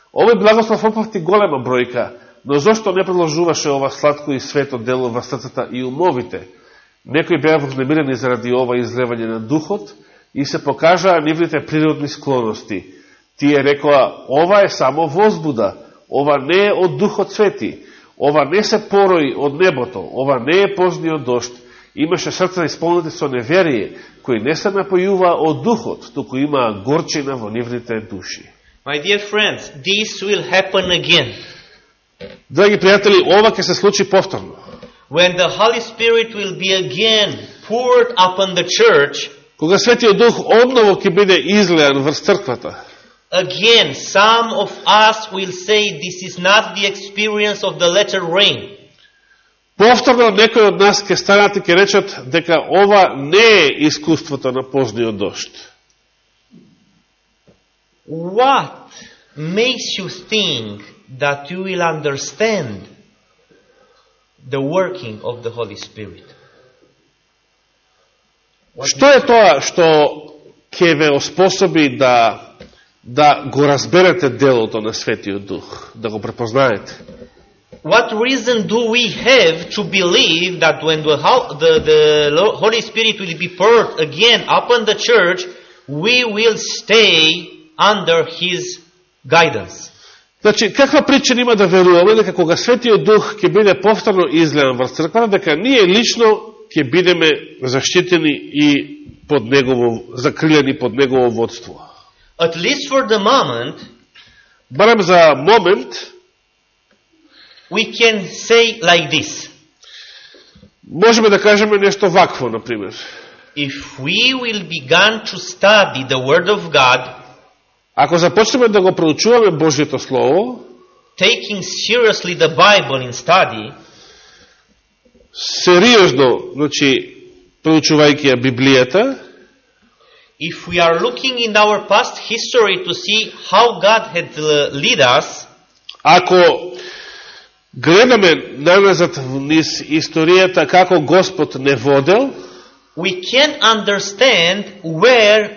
Овој благослов опавти голема бројка, но зошто не продолжуваше ова сладко и свето дело во срцата и умовите? Некои беа вознемирени заради ова излевање на духот и се покажаа нивните природни склоности. Тие рекоа, ова е само возбуда, ова не е од духот свети, ова не се порои од небото, ова не е позниот дошт, имаше срца исполнети со неверие, кои не се напојува од духот, туку има горчина во нивните души. My dear friends, this will happen again. Драги пријатели, ова ќе се случи повторно. When the Holy Spirit will be again poured upon the church, Кога Светиот Дух одново ќе биде излеан врз црквата, again some of us will say this is not the experience of the latter rain. Повторно некои од нас ќе станат и ќе речат дека ова не е искуството на позниот дошт. What makes you think that you will understand the working of the Holy Spirit? Што е тоа што ќе ве оспособи да да го разберете делото на Светиот Дух, да го препознаете? What reason do we have to believe that when the, Hol- the, the Lo- Holy Spirit will be poured again upon the church, we will stay under His guidance? Значи, каква причина има да веруваме дека кога Светиот Дух ќе биде повторно излеан врз црквата, дека ние лично ќе бидеме заштитени и под негово, закриljeni под негово водство. At least for the moment, Барам за момент, we can say like this. можеме да кажеме нешто вакво, например. If we will begin to study the Word of God, Ако започнеме да го проучуваме Божјето Слово, taking seriously the Bible in study, сериозно, значи, проучувајќи ја Библијата, if we are looking in our past history to see how God had uh, led us, ако гледаме наназад низ историјата како Господ не водел, we can understand where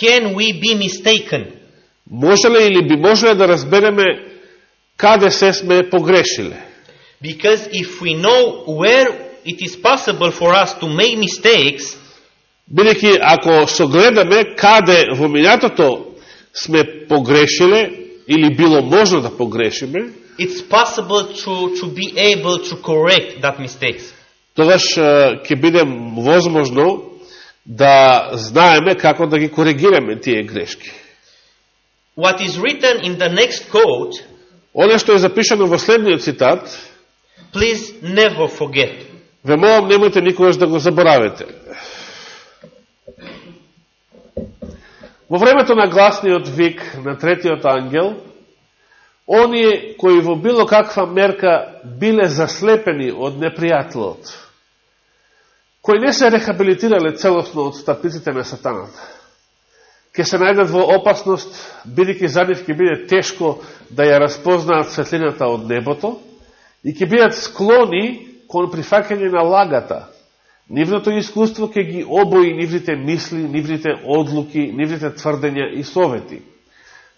can we be mistaken. можеле или би можеле да разбереме каде се сме погрешиле. Because if we know where it is possible for us to make mistakes, Бидејќи ако согледаме каде во минатото сме погрешиле или било можно да погрешиме, it's possible to, to be able to correct that mistakes. тогаш ќе биде возможно да знаеме како да ги коригираме тие грешки. What is written in the next quote, Оно што е запишано во следниот цитат, please never forget. ве молам немојте никогаш да го заборавите. Во времето на гласниот вик на третиот ангел, оние кои во било каква мерка биле заслепени од непријателот, кои не се рехабилитирале целосно од стапиците на сатаната, ќе се најдат во опасност, бидејќи за нив ќе биде тешко да ја распознаат светлината од небото и ќе бидат склони кон прифакање на лагата. Нивното искуство ќе ги обои нивните мисли, нивните одлуки, нивните тврдења и совети.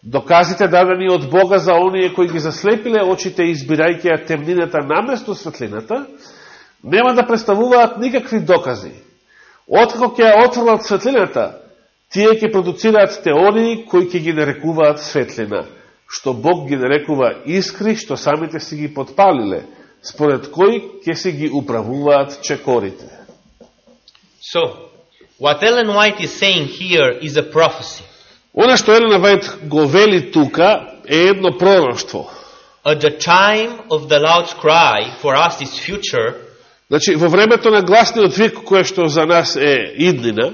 Доказите дадени од Бога за оние кои ги заслепиле очите избирајќи ја темнината наместо светлината, нема да представуваат никакви докази. Откако ќе ја светлината, тие ќе продуцираат теории кои ќе ги нарекуваат светлина, што Бог ги нарекува искри, што самите си ги подпалиле, според кои ќе си ги управуваат чекорите. So, what Ellen White is saying here is a prophecy. Она што Елена Вајд го вели тука е едно пророќство. At the time of the loud cry, for us is future, Значи, во времето на гласниот вик, кое што за нас е иднина,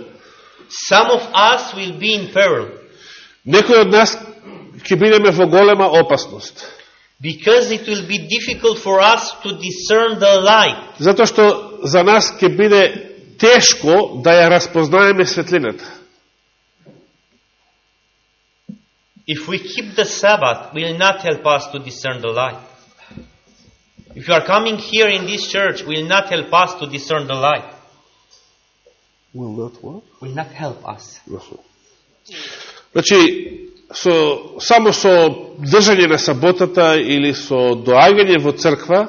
some of us will be in peril некој од нас ќе бидеме во голема опасност. because it will be difficult for us to discern the light. Затоа што за нас ќе биде тешко да ја распознаеме светлината. If we keep the Sabbath, will not help us to discern the light. If you are coming here in this church, will not help us to discern the light. Will not what? Will not help us. Значи, со, само со држање на саботата или со доаѓање во црква,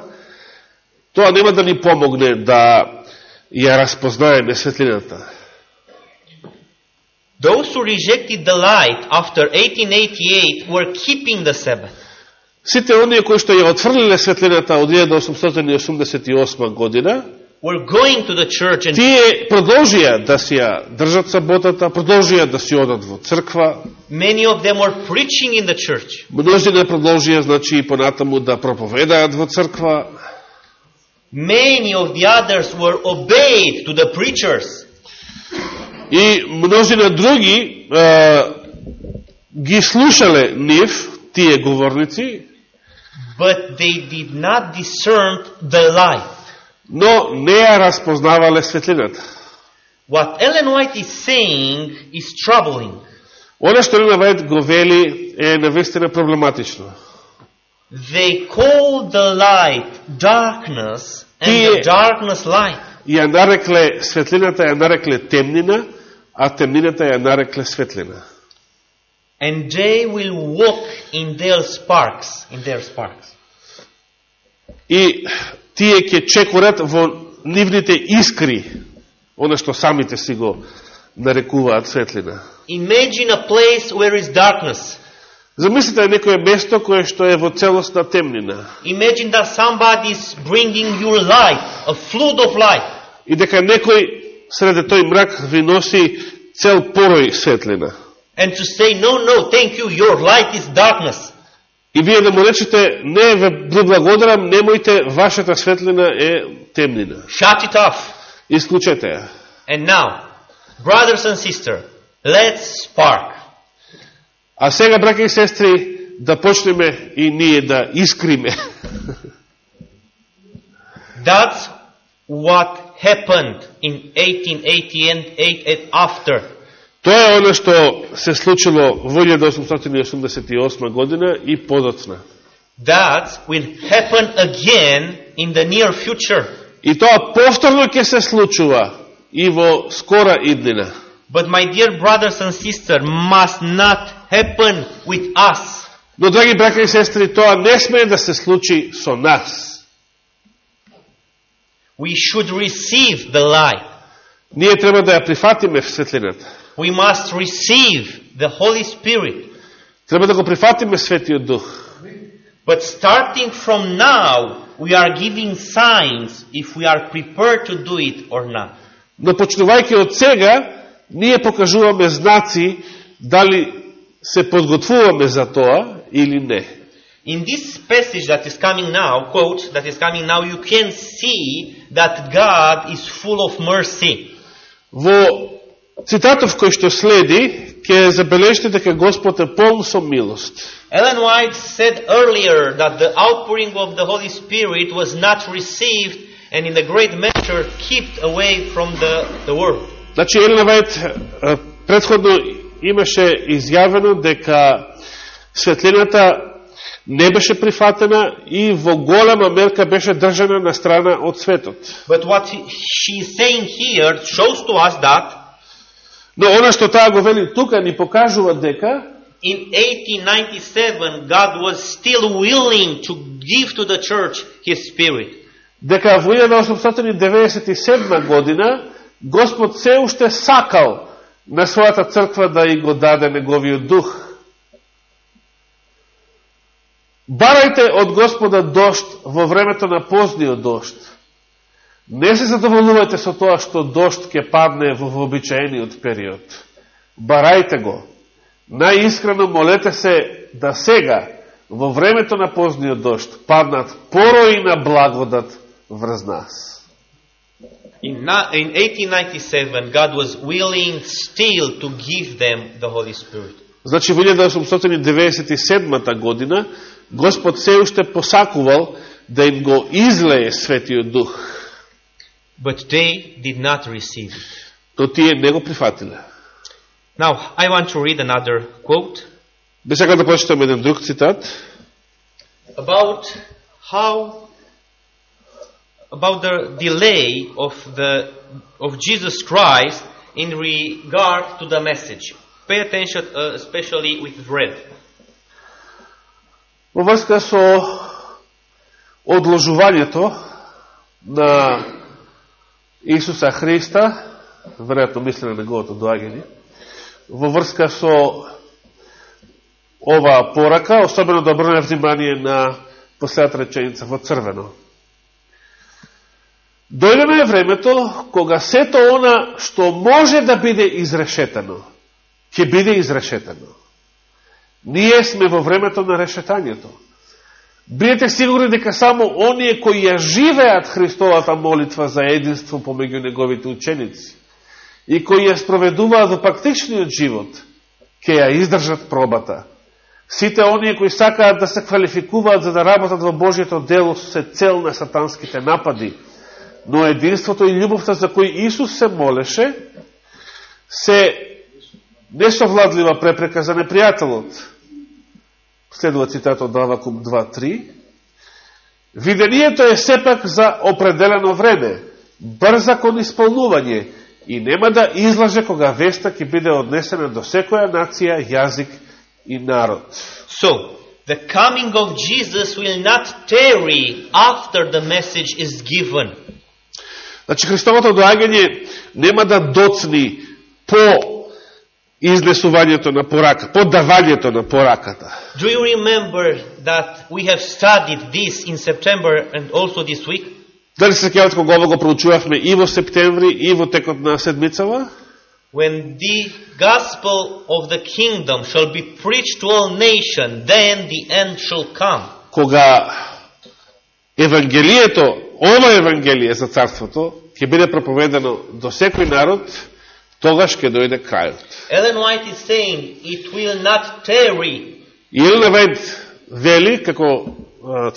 тоа нема да ни помогне да ја распознаеме светлината. Those who rejected the light after 1888 were keeping the Sabbath. Сите оние кои што ја отфрлиле светлината од 1888 година, Were going to the church and тие продолжија да си ја држат саботата, продолжија да си одат во црква, many of them were preaching in the church. множина продолжија, значи, и понатаму да проповедаат во црква, Many of the others were obeyed to the preachers. И множина други е, ги слушале нив, тие говорници, But they did not discern the light. но не ја распознавале светлината. What Ellen White is saying is troubling. Оно што Рена Вајд го вели е навистина проблематично. They call the light darkness and the darkness light. Ја нарекле светлината, ја нарекле темнина, а темнината ја нарекле светлина. And they will walk in their sparks, in their sparks. И тие ќе чекорат во нивните искри, оно што самите си го нарекуваат светлина. Imagine a place where is darkness. Замислите некое место кое што е во целосна темнина Imagine that somebody is bringing you light, a flood of light. и дека некој среде тој мрак ви носи цел порој светлина. And to say, no, no, thank you, your light is darkness. И вие да му речете, не, ве благодарам, немојте, вашата светлина е темнина. Shut it off. Исклучете ја. And now, brothers and sisters, let's spark. А сега, браке и сестри, да почнеме и ние да искриме. That's what happened in 1880 and eight- and after. Тоа е оно што се случило во 1888 година и подоцна. That will happen again in the near future. И тоа повторно ќе се случува и во скора иднина. But my dear brothers and sisters, must not happen with us. Но, драги брака и сестри, тоа не смее да се случи со нас. We should receive the light. Ние треба да ја прифатиме светлината. We must receive the Holy Spirit. Треба да го прифатиме Светиот Дух. But starting from now, we are giving signs if we are prepared to do it or not. Но почнувајќи од сега, ние покажуваме знаци дали се подготвуваме за тоа или не. In this passage that is coming now, quote, that is coming now, you can see that God is full of mercy. Во цитатов кој што следи, ќе забележите дека Господ е полн со милост. Ellen White said earlier that the outpouring of the Holy Spirit was not received and in a great measure kept away from the, the world. Значи, Елена Вајт е, предходно имаше изјавено дека светлината не беше прифатена и во голема мерка беше држана на страна од светот. But what he- she is saying here shows to us that Но она што таа го вели тука ни покажува дека in 1897 God was still willing to give to the church His Spirit. дека во 1897 година Господ се уште сакал на својата црква да и го даде неговиот дух. Барајте од Господа дошт во времето на позниот дошт. Не се задоволувајте со тоа што дошт ќе падне во вообичаениот период. Барајте го. Најискрено молете се да сега, во времето на позниот дошт, паднат порои на благодат врз нас. In, in 1897, God was willing still to give them the Holy Spirit. Значи, во 1897 година, Господ се уште посакувал да им го излее Светиот Дух, But they did not receive it. но тие не го прифатиле. Now, I want to read another quote Би сакал да прочитам еден друг цитат, about how about the delay of the of Jesus Christ in regard to the message. Pay attention, uh, especially with bread. Во врска со одложувањето на Исуса Христа, веројатно мисли на неговото доаѓање, во врска со оваа порака, особено да обрне внимание на последната реченица во црвено. Дојдено е времето кога сето она што може да биде изрешетено, ќе биде изрешетено. Ние сме во времето на решетањето. Бидете сигурни дека само оние кои ја живеат Христовата молитва за единство помеѓу неговите ученици и кои ја спроведуваат во практичниот живот, ќе ја издржат пробата. Сите оние кои сакаат да се квалификуваат за да работат во Божието дело се цел на сатанските напади, но единството и љубовта за кои Исус се молеше, се несовладлива препрека за непријателот. Следува цитат од Авакум 2.3. Видението е сепак за определено време, брза кон исполнување и нема да излаже кога веста ќе биде однесена до секоја нација, јазик и народ. So, the coming of Jesus will not tarry after the message is given. Значи, Христовото доаѓање нема да доцни по изнесувањето на порака, по давањето на пораката. Do you remember that we have studied this in September and also this week? Дали се секјавате кога го проучувавме и во септември, и во текот на седмицава? When the gospel of the kingdom shall be preached to all nations, then the end shall come. Кога Евангелието, ова Евангелие за Царството, ќе биде проповедано до секој народ, тогаш ќе дојде крајот. Ellen White is saying it will not tarry. И Елена Вајд вели, како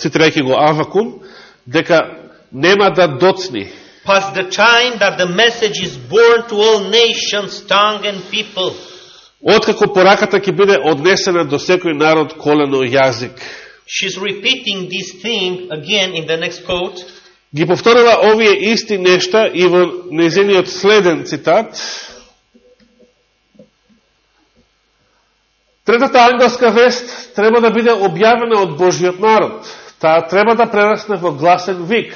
цитирајќи го Авакум, дека нема да доцни, Past the time that the message is born to all nations, tongue and people. откако пораката ќе биде однесена до секој народ, колено, јазик. She's repeating this thing again in the next quote. Ги повторила овие исти нешта и во незиниот следен цитат. Третата ангелска вест треба да биде објавена од Божиот народ. Таа треба да прерасне во гласен вик.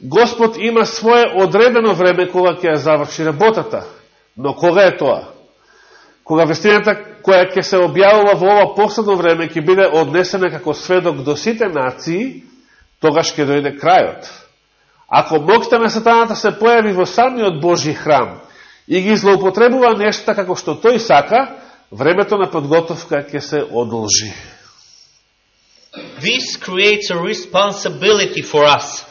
Господ има свое одредено време кога ќе ја заврши работата. Но кога е тоа? Кога вестината која ќе се објавува во ова последно време ќе биде однесена како сведок до сите нации, тогаш ќе дојде крајот. Ако моќта на сатаната се појави во самиот Божи храм и ги злоупотребува нешта како што тој сака, времето на подготовка ќе се одолжи. This creates a responsibility for us.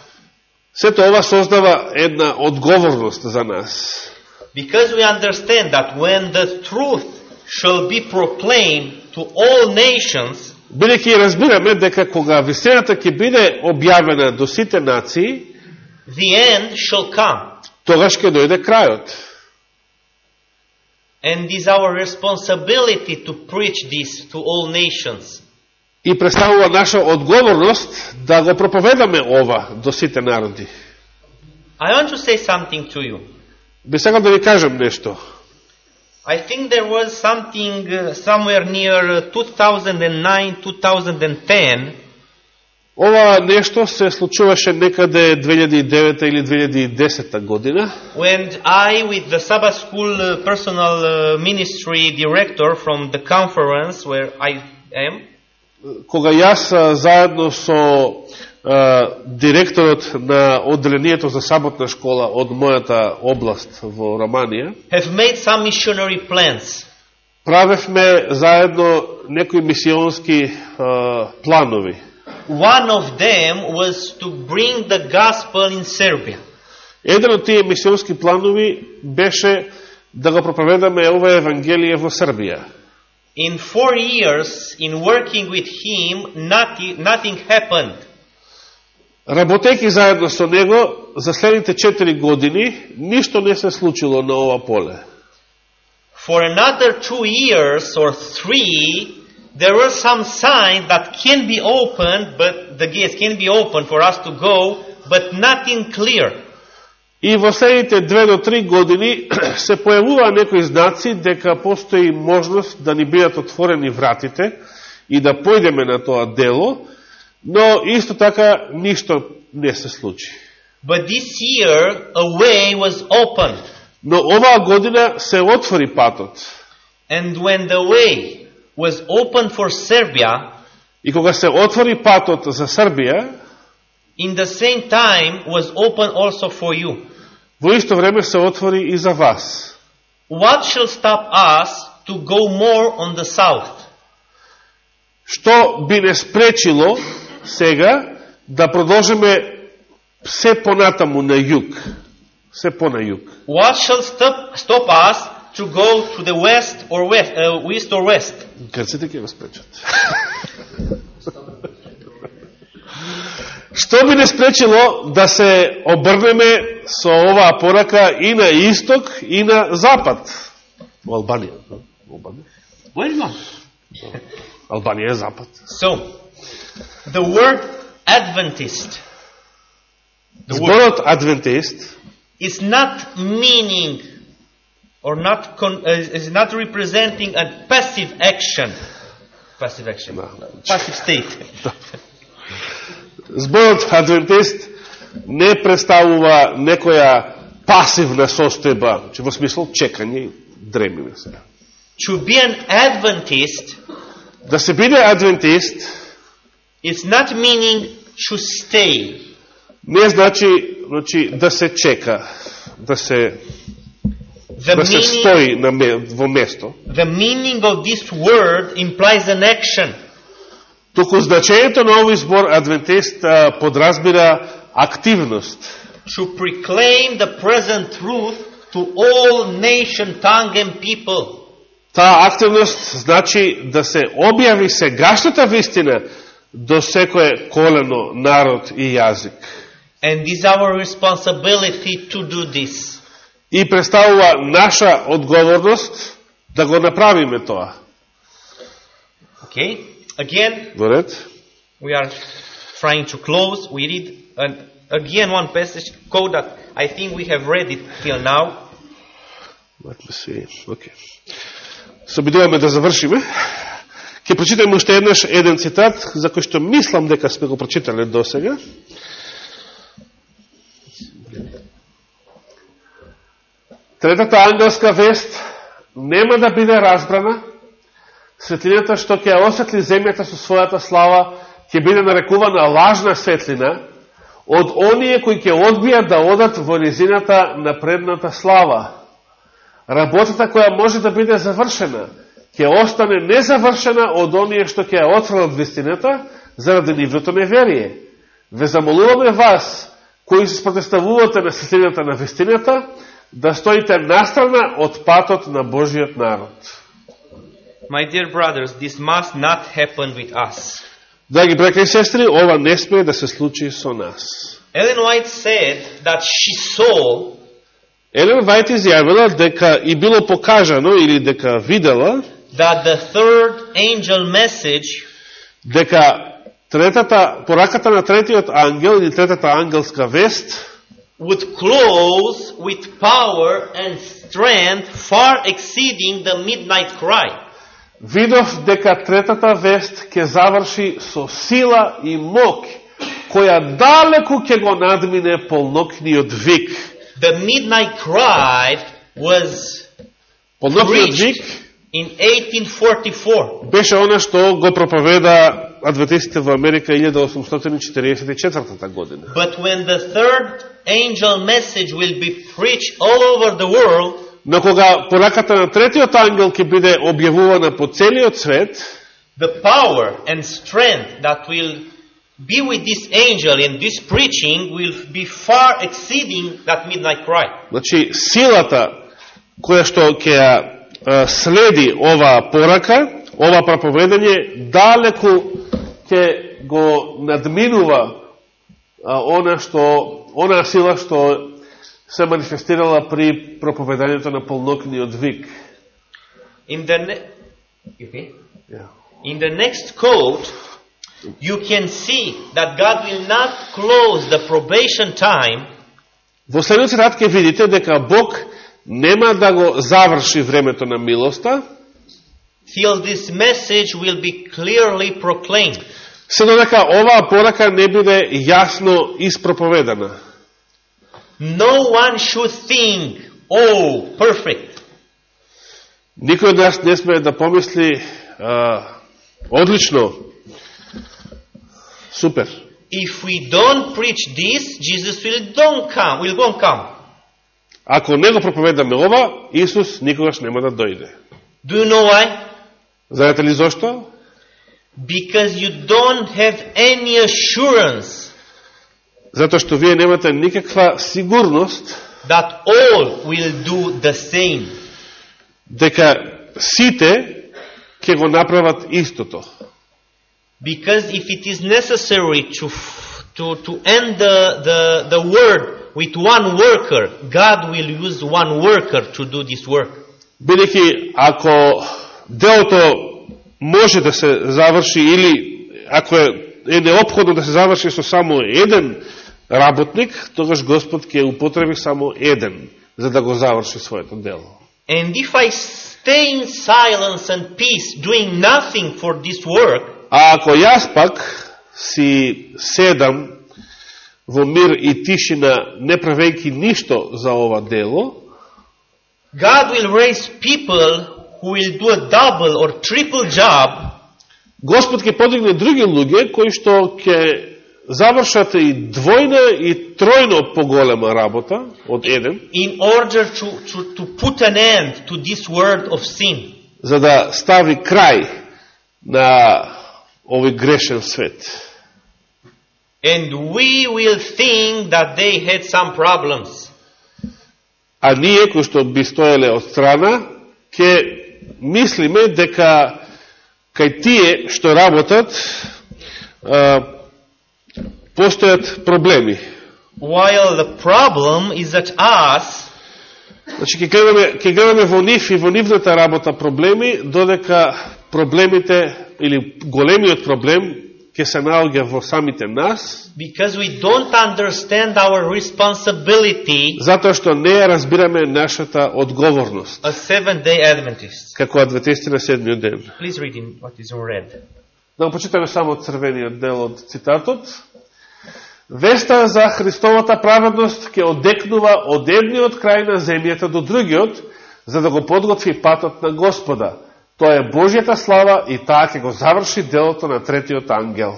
Сето ова создава една одговорност за нас. Because we understand that when the truth shall be proclaimed to all nations, Бидеќи разбираме дека кога вистината ќе биде објавена до сите нации, the end shall come. тогаш ќе дојде крајот. And it is our responsibility to preach this to all nations. И представува наша одговорност да го проповедаме ова до сите народи. I want to say something to you. Би сакал да ви кажам нешто. I think there was something uh, somewhere near uh, 2009-2010 Ова нешто се случуваше некаде 2009 или 2010 година, when I, with the Sabbath School uh, personal uh, ministry director from the conference where I am, кога јас заедно со директорот на одделението за саботна школа од мојата област во Романија, have made some missionary plans. правевме заедно некои мисионски планови. One of them was to bring the gospel in Serbia. Еден од тие мисионски планови беше да го проповедаме ова Евангелие во Србија. In four years, in working with him, nothing, nothing happened. Работејќи заедно со него, за следните 4 години, ништо не се случило на ова поле. For another two years or three, there were some signs that can be opened, but the gates can be opened for us to go, but nothing clear. И во следните две до три години се појавуваа некои знаци дека постои можност да ни бидат отворени вратите и да појдеме на тоа дело, но исто така ништо не се случи. But this year, a way was opened. Но оваа година се отвори патот. And when the way was opened for Serbia, И кога се отвори патот за Србија, in the same time was open also for you. во исто време се отвори и за вас. What shall stop us to go more on the south? Што би не спречило сега да продолжиме се понатаму на југ, се по на југ. What shall stop, stop us to go to the west or west, uh, east or west? Грците ќе го спречат. Што би не спречило да се обрнеме со оваа порака и на исток и на запад? Во Албанија. no? Во Албанија. Where you Албанија е запад. So, the word Adventist, the word Зборот адвентист is not meaning or not con, uh, is not representing a passive action. Passive action. Да. Passive state. Зборот адвентист не представува некоја пасивна состојба, че во смисол чекање и дремиме сега. to be an Adventist Да се биде адвентист is not meaning to stay. не значи, значи да се чека, да се The да се meaning, стои на ме, во место. the meaning of this word implies an action. Туку значењето на овој збор адвентист а, подразбира активност. To proclaim the present truth to all nation, tongue and people. Таа активност значи да се објави сегашната вистина до секое колено, народ и јазик. And it is our responsibility to do this. И представува наша одговорност да го направиме тоа. Okay? Again, Во ред? we are trying to close. We read and again one passage code that I think we have read it till now. Let me see. Okay. Се обидуваме да завршиме. Ке прочитаме уште еднаш еден цитат, за кој што мислам дека сме го прочитале до сега. Третата ангелска вест нема да биде разбрана. Светлината што ќе осетли земјата со својата слава, ќе биде нарекувана лажна светлина од оние кои ќе одбијат да одат во низината на предната слава. Работата која може да биде завршена, ќе остане незавршена од оние што ќе ја отфрлат вистината заради нивното неверие. Ве замолуваме вас, кои се спротеставувате на светлината на вистината, да стоите настрана од патот на Божиот народ. My dear brothers, this must not happen with us. Драги браќа и сестри, ова не смее да се случи со нас. Ellen White said that she saw Елен Вајт изјавила дека и било покажано или дека видела that the third angel message дека третата пораката на третиот ангел или третата ангелска вест would close with power and strength far exceeding the midnight cry. видов дека третата вест ќе заврши со сила и мок која далеку ќе го надмине полнокниот вик. The midnight cry was Полнокниот вик preached in 1844. беше она што го проповеда адвентистите во Америка 1844 година. But when the third angel message will be preached all over the world, Но кога пораката на третиот ангел ќе биде објавувана по целиот свет, the power and strength that will be with this angel in this preaching will be far exceeding that midnight cry. значи силата која што ќе ја е, следи оваа порака, ова проповедање, далеку ќе го надминува она што она сила што се манифестирала при проповедањето на полнокниот вик. In the ne- okay. Yeah. In the next quote, you can see that God will not close the probation time Во следниот цитат ќе видите дека Бог нема да го заврши времето на милоста, till this message will be clearly proclaimed. се додека оваа порака не биде јасно испроповедана. No one should think, oh, perfect. Никој од нас не сме да помисли а, одлично, супер. If we don't preach this, Jesus will don't come, will won't come. Ако не го проповедаме ова, Исус никогаш нема да дојде. Do you know why? Знаете ли зошто? Because you don't have any assurance Затоа што вие немате никаква сигурност that all will do the same. дека сите ќе го направат истото. Because if it is necessary to, to, to end the, the, the word with one worker, God will use one worker to do this work. Бидејќи ако делото може да се заврши или ако е, е необходно да се заврши со само еден работник, тогаш Господ ќе употреби само еден за да го заврши своето дело. And if I stay in silence and peace, doing nothing for this work, А ако јас пак си седам во мир и тишина, не правејќи ништо за ова дело, God will raise people who will do a double or triple job Господ ќе подигне други луѓе кои што ќе завршат и двојна и тројно поголема работа од еден, in order to, to, to put an end to this world of sin. за да стави крај на овој грешен свет. And we will think that they had some problems. А ние, кои што би стоеле од страна, ќе мислиме дека кај тие што работат, а, постојат проблеми. While the problem is at us, Значи, ќе гледаме, ќе гледаме во нив и во нивната работа проблеми, додека проблемите, или големиот проблем, ќе се наоѓа во самите нас, because we don't understand our responsibility затоа што не ја разбираме нашата одговорност, as Seventh day Adventists. како адвентисти на седмиот ден. Please read in what is in red. Да го почитаме само црвениот дел од цитатот. Веста за Христовата праведност ќе одекнува од едниот крај на земјата до другиот, за да го подготви патот на Господа. Тоа е Божјата слава и таа ќе го заврши делото на третиот ангел.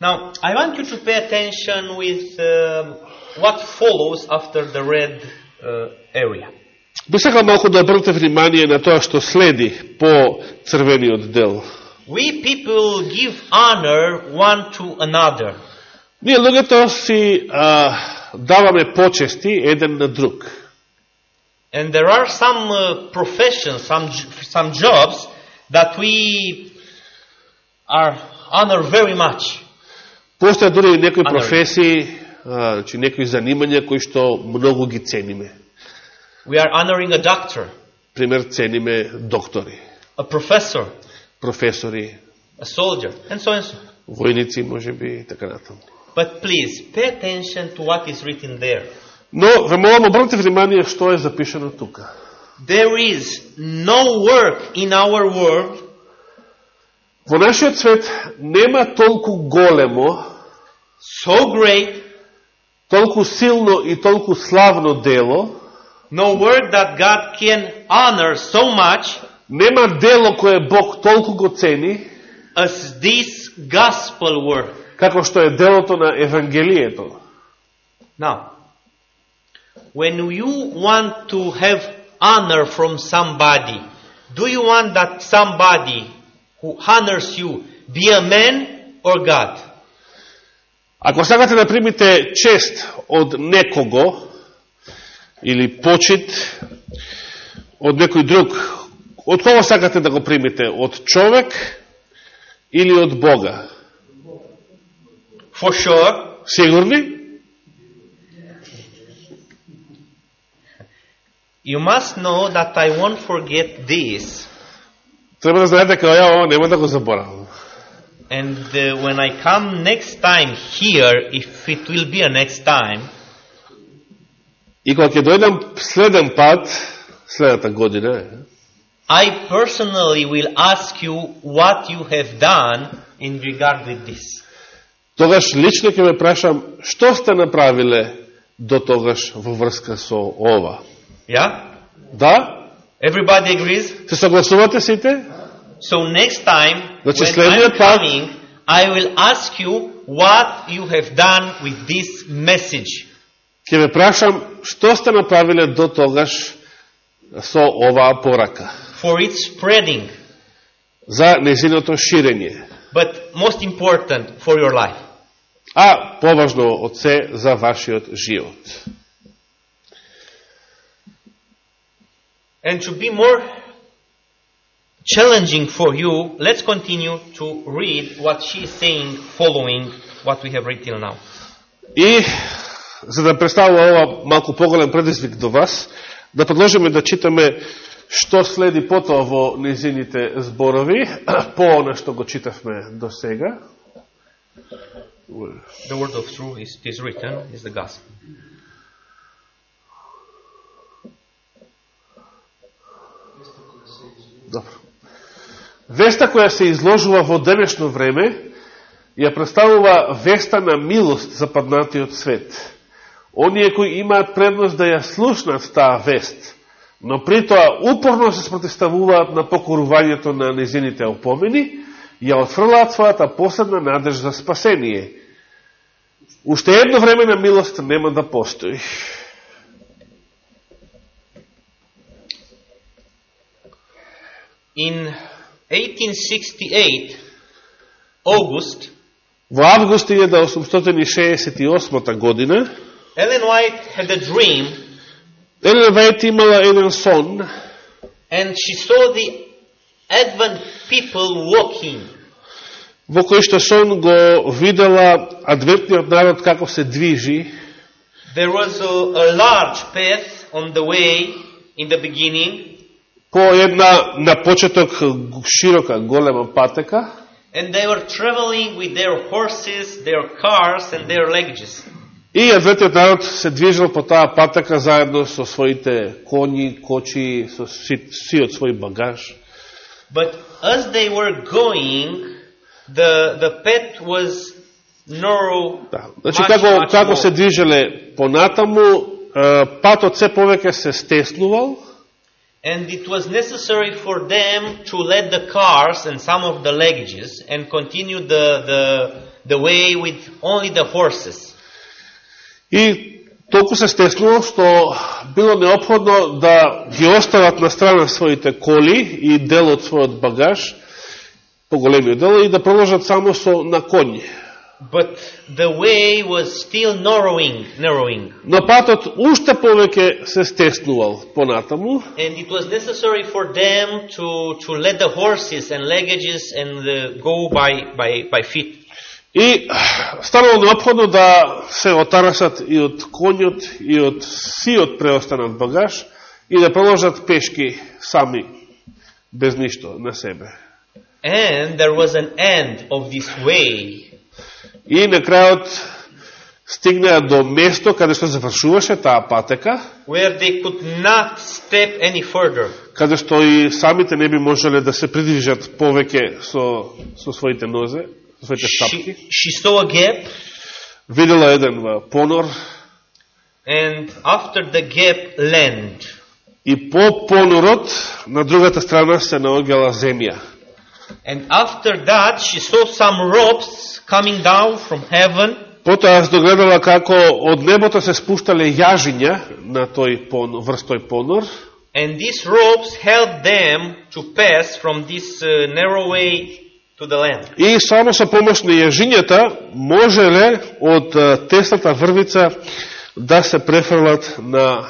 Now, I want you to pay attention with um, what follows after the red uh, area. Би сакал малку да обрнете внимание на тоа што следи по црвениот дел. We people give honor one to another. Ние луѓето си а, даваме почести еден на друг. And there are some uh, professions, some, j- some jobs that we are honor very much. Постојат дури и некои Honor. професии, а, значи некои занимања кои што многу ги цениме. We are honoring a doctor, Пример, цениме доктори, a professor, професори, a soldier, and so and so. војници, може би, и така натаму. But please, pay attention to what is written there. Но, ве молам, обрнете внимание што е запишено тука. There is no work in our world Во нашиот свет нема толку големо, so great, толку силно и толку славно дело, no work that God can honor so much нема дело кое Бог толку го цени, as this gospel work. како што е делото на Евангелието. Now, when you want to have honor from somebody, do you want that somebody who honors you be a man or God? Ако сакате да примите чест од некого, или почит од некој друг, од кого сакате да го примите? Од човек или од Бога? For sure, Сигурни? You must know that I won't forget this. Треба да знаете дека ја ова нема да го заборавам. And uh, when I come next time here, if it will be a next time, И кога ќе дојдам следен пат, следната година, I personally will ask you what you have done in regard with this. тогаш лично ќе ме прашам што сте направиле до тогаш во врска со ова. Yeah? Да? Everybody agrees? Се согласувате сите? So next time, Значи, when I'm пат- coming, I will ask you what you have done with this message. Ќе ме прашам што сте направиле до тогаш со оваа порака for its spreading, за незиното ширење. but most important for your life. А поважно од се за вашиот живот. And to be more challenging for you, let's continue to read what she is saying following what we have read till now. И за да представува ова малку поголем предизвик до вас, да продолжиме да читаме што следи потоа во незините зборови, по она што го читавме до сега. The word of truth is, is written, is the gospel. Добро. Веста која се изложува во денешно време, ја представува веста на милост за паднатиот свет. Оние кои имаат предност да ја слушнат таа вест, но при тоа упорно се спротиставуваат на покорувањето на незините опомени, ја отфрлаат својата последна надеж за спасение. Уште едно време на милост нема да постои. In 1868, August, Во август 1868 година, Ellen White had a dream Елена Вајт имала еден сон, and she saw the Advent people walking. во кој што сон го видела адвентниот народ како се движи. There was a, a large path on the way in the beginning, По една на почеток широка голема патека and they were traveling with their horses, their cars, and their luggages. и адвентниот народ се движел по таа патека заедно со своите коњи, кочи, со си- сиот свој багаж. But as they were going, the, the path was narrow. Да. Значи much, како much како more. се движеле понатаму, патот се повеќе се стеснувал And it was necessary for them to let the cars and some of the luggages and continue the, the, the way with only the horses. И толку се стеснувал што било необходно да ги остават на страна своите коли и дел од својот багаж, поголемиот дел, и да продолжат само со на коњи. But the way was still narrowing, narrowing. Но патот уште повеќе се стеснувал понатаму And it was necessary for them to, to let the horses and luggages and uh, go by, by, by feet. и станало необходно да се отарасат и од коњот и од сиот преостанат багаж и да продолжат пешки сами, без ништо на себе. And there was an end of this way. И на крајот стигнаа до место каде што завршуваше таа патека, where they could not step any further. каде што и самите не би можеле да се придвижат повеќе со, со своите нозе, со своите стапки. She, she saw a gap, Видела еден понор and after the gap, land. и по понорот на другата страна се наоѓала земја. And after that, she saw some ropes coming down from heaven, Потоа догледала како од небото се спуштале јажиња на тој понор, врз тој понор, and these ropes helped them to pass from this uh, narrow way to the land. И само со помош на јажињата можеле од тесната врвица да се префрлат на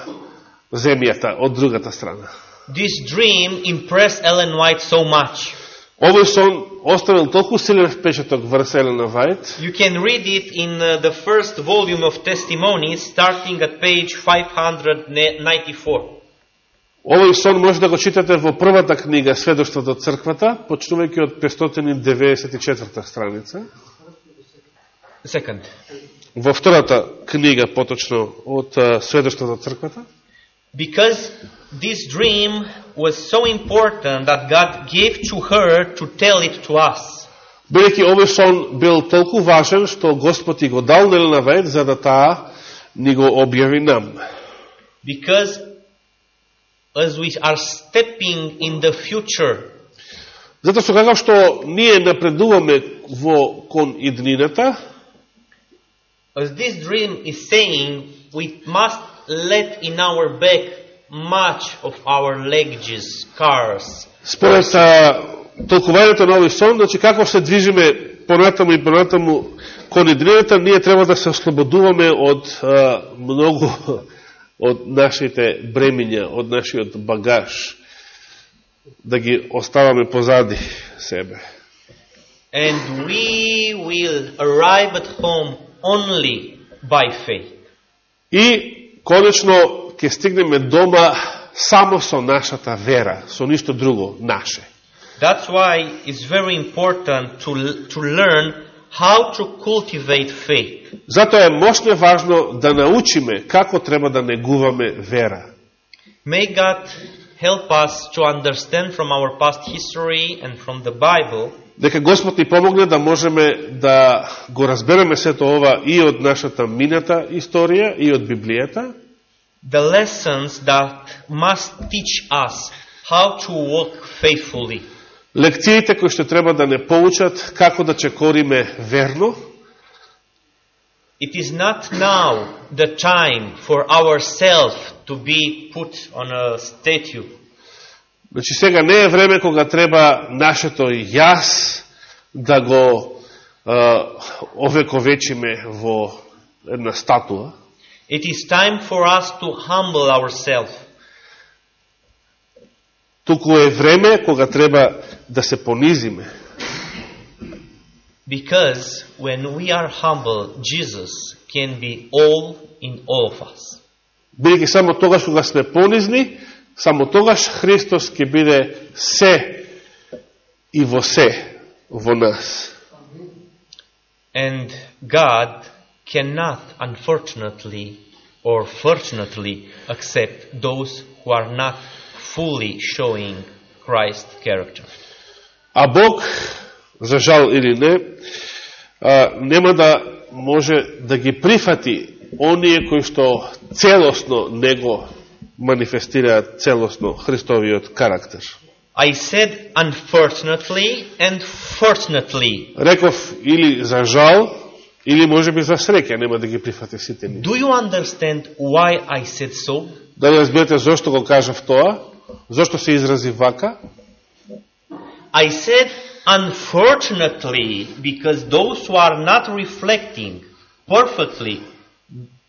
земјата од другата страна. This dream impressed Ellen White so much. Овој сон оставил толку силен впечаток врз Елена Вајт. You can read it in uh, the first volume of Testimonies, starting at page 594. Овој сон може да го читате во првата книга Сведоштвото од црквата, почнувајќи од 594 страница. Second. Во втората книга, поточно, од е, Сведоштвото од црквата. Because this dream was so important that God gave to her to tell it to us. Бидејќи овој сон бил толку важен, што Господ и го дал на Елена Вајт, за да таа ни го објави нам. Because as we are stepping in the future, Затоа што какав што ние напредуваме во кон иднината, as this dream is saying, we must let in our back much of our luggage, cars, според а, толкувањето на овој сон, значи како се движиме понатаму и понатаму кон иднината, ние треба да се ослободуваме од а, многу од нашите бремиња, од нашиот багаж, да ги оставаме позади себе. and we will arrive at home only by faith. И, конечно, ќе стигнеме дома само со нашата вера, со ништо друго наше. That's why it's very important to, to learn how to cultivate faith. Затоа е мощно важно да научиме како треба да негуваме вера. May God help us to understand from our past history and from the Bible Дека Господ ни помогне да можеме да го разбереме сето ова и од нашата мината историја и од Библијата, the lessons that must teach us how to walk faithfully. лекциите кои што треба да не поучат како да чекориме верно, It is not now the time for ourselves to be put on a statue. Значи сега не е време кога треба нашето јас да го е, овековечиме во една статуа, It is time for us to humble ourselves. туку е време кога треба да се понизиме. Because when we are humble, Jesus can be all in all of us. Бидејќи само тогаш кога сме понизни, само тогаш Христос ќе биде се и во се во нас. And God cannot, unfortunately or fortunately, accept those who are not fully showing Christ's character. А Бог, за жал или не, а, нема да може да ги прифати оние кои што целосно него манифестираат целосно Христовиот карактер. I said unfortunately and fortunately. Реков или за жал, или може би за среќа нема да ги прифати сите ни. Do you understand why I said so? Дали разберете зошто го кажав тоа? Зошто се изрази вака? I said unfortunately because those who are not reflecting perfectly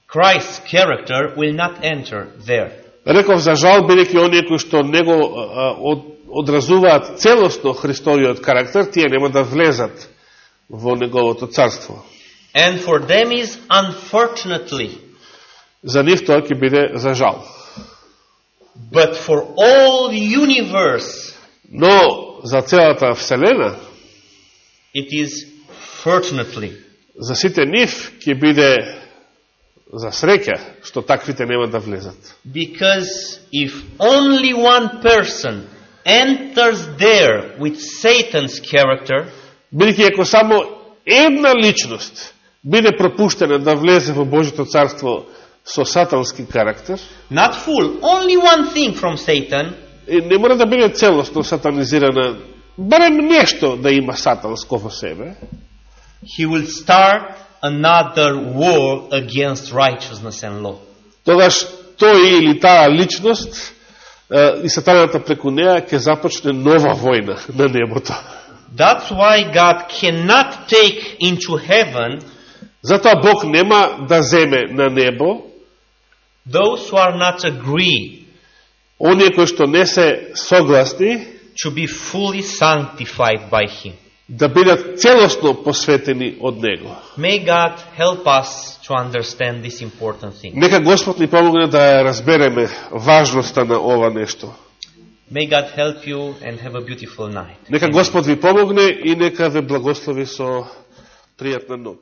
Christ's character will not enter there. Реков за жал, бидејќи оние кои што него од, одразуваат целосно Христовиот карактер, тие нема да влезат во неговото царство. And for them is unfortunately. За нив тоа ќе биде за жал. But for all the universe, Но за целата Вселена, it is fortunately. за сите нив ќе биде за среќа, што таквите нема да влезат. Because if only one person enters there with Satan's character, Бидејќи ако само една личност биде пропуштена да влезе во Божито царство со сатански карактер, not full, only one thing from Satan, и не мора да биде целосно сатанизирана, барем нешто да има сатанско во себе, he will start another war against righteousness and law. тогаш тој или таа личност и сатаната преку неа ќе започне нова војна на небото. That's why God cannot take into heaven Затоа Бог нема да земе на небо those who are not agree оние кои што не се согласни to be fully sanctified by Him. Да бидат целосно посветени од Него. May God help us to understand this important thing. Нека Господ ни помогне да ја разбереме важноста на ова нешто. May God help you and have a beautiful night. Нека Господ ви помогне и нека ве благослови со пријатна ноќ.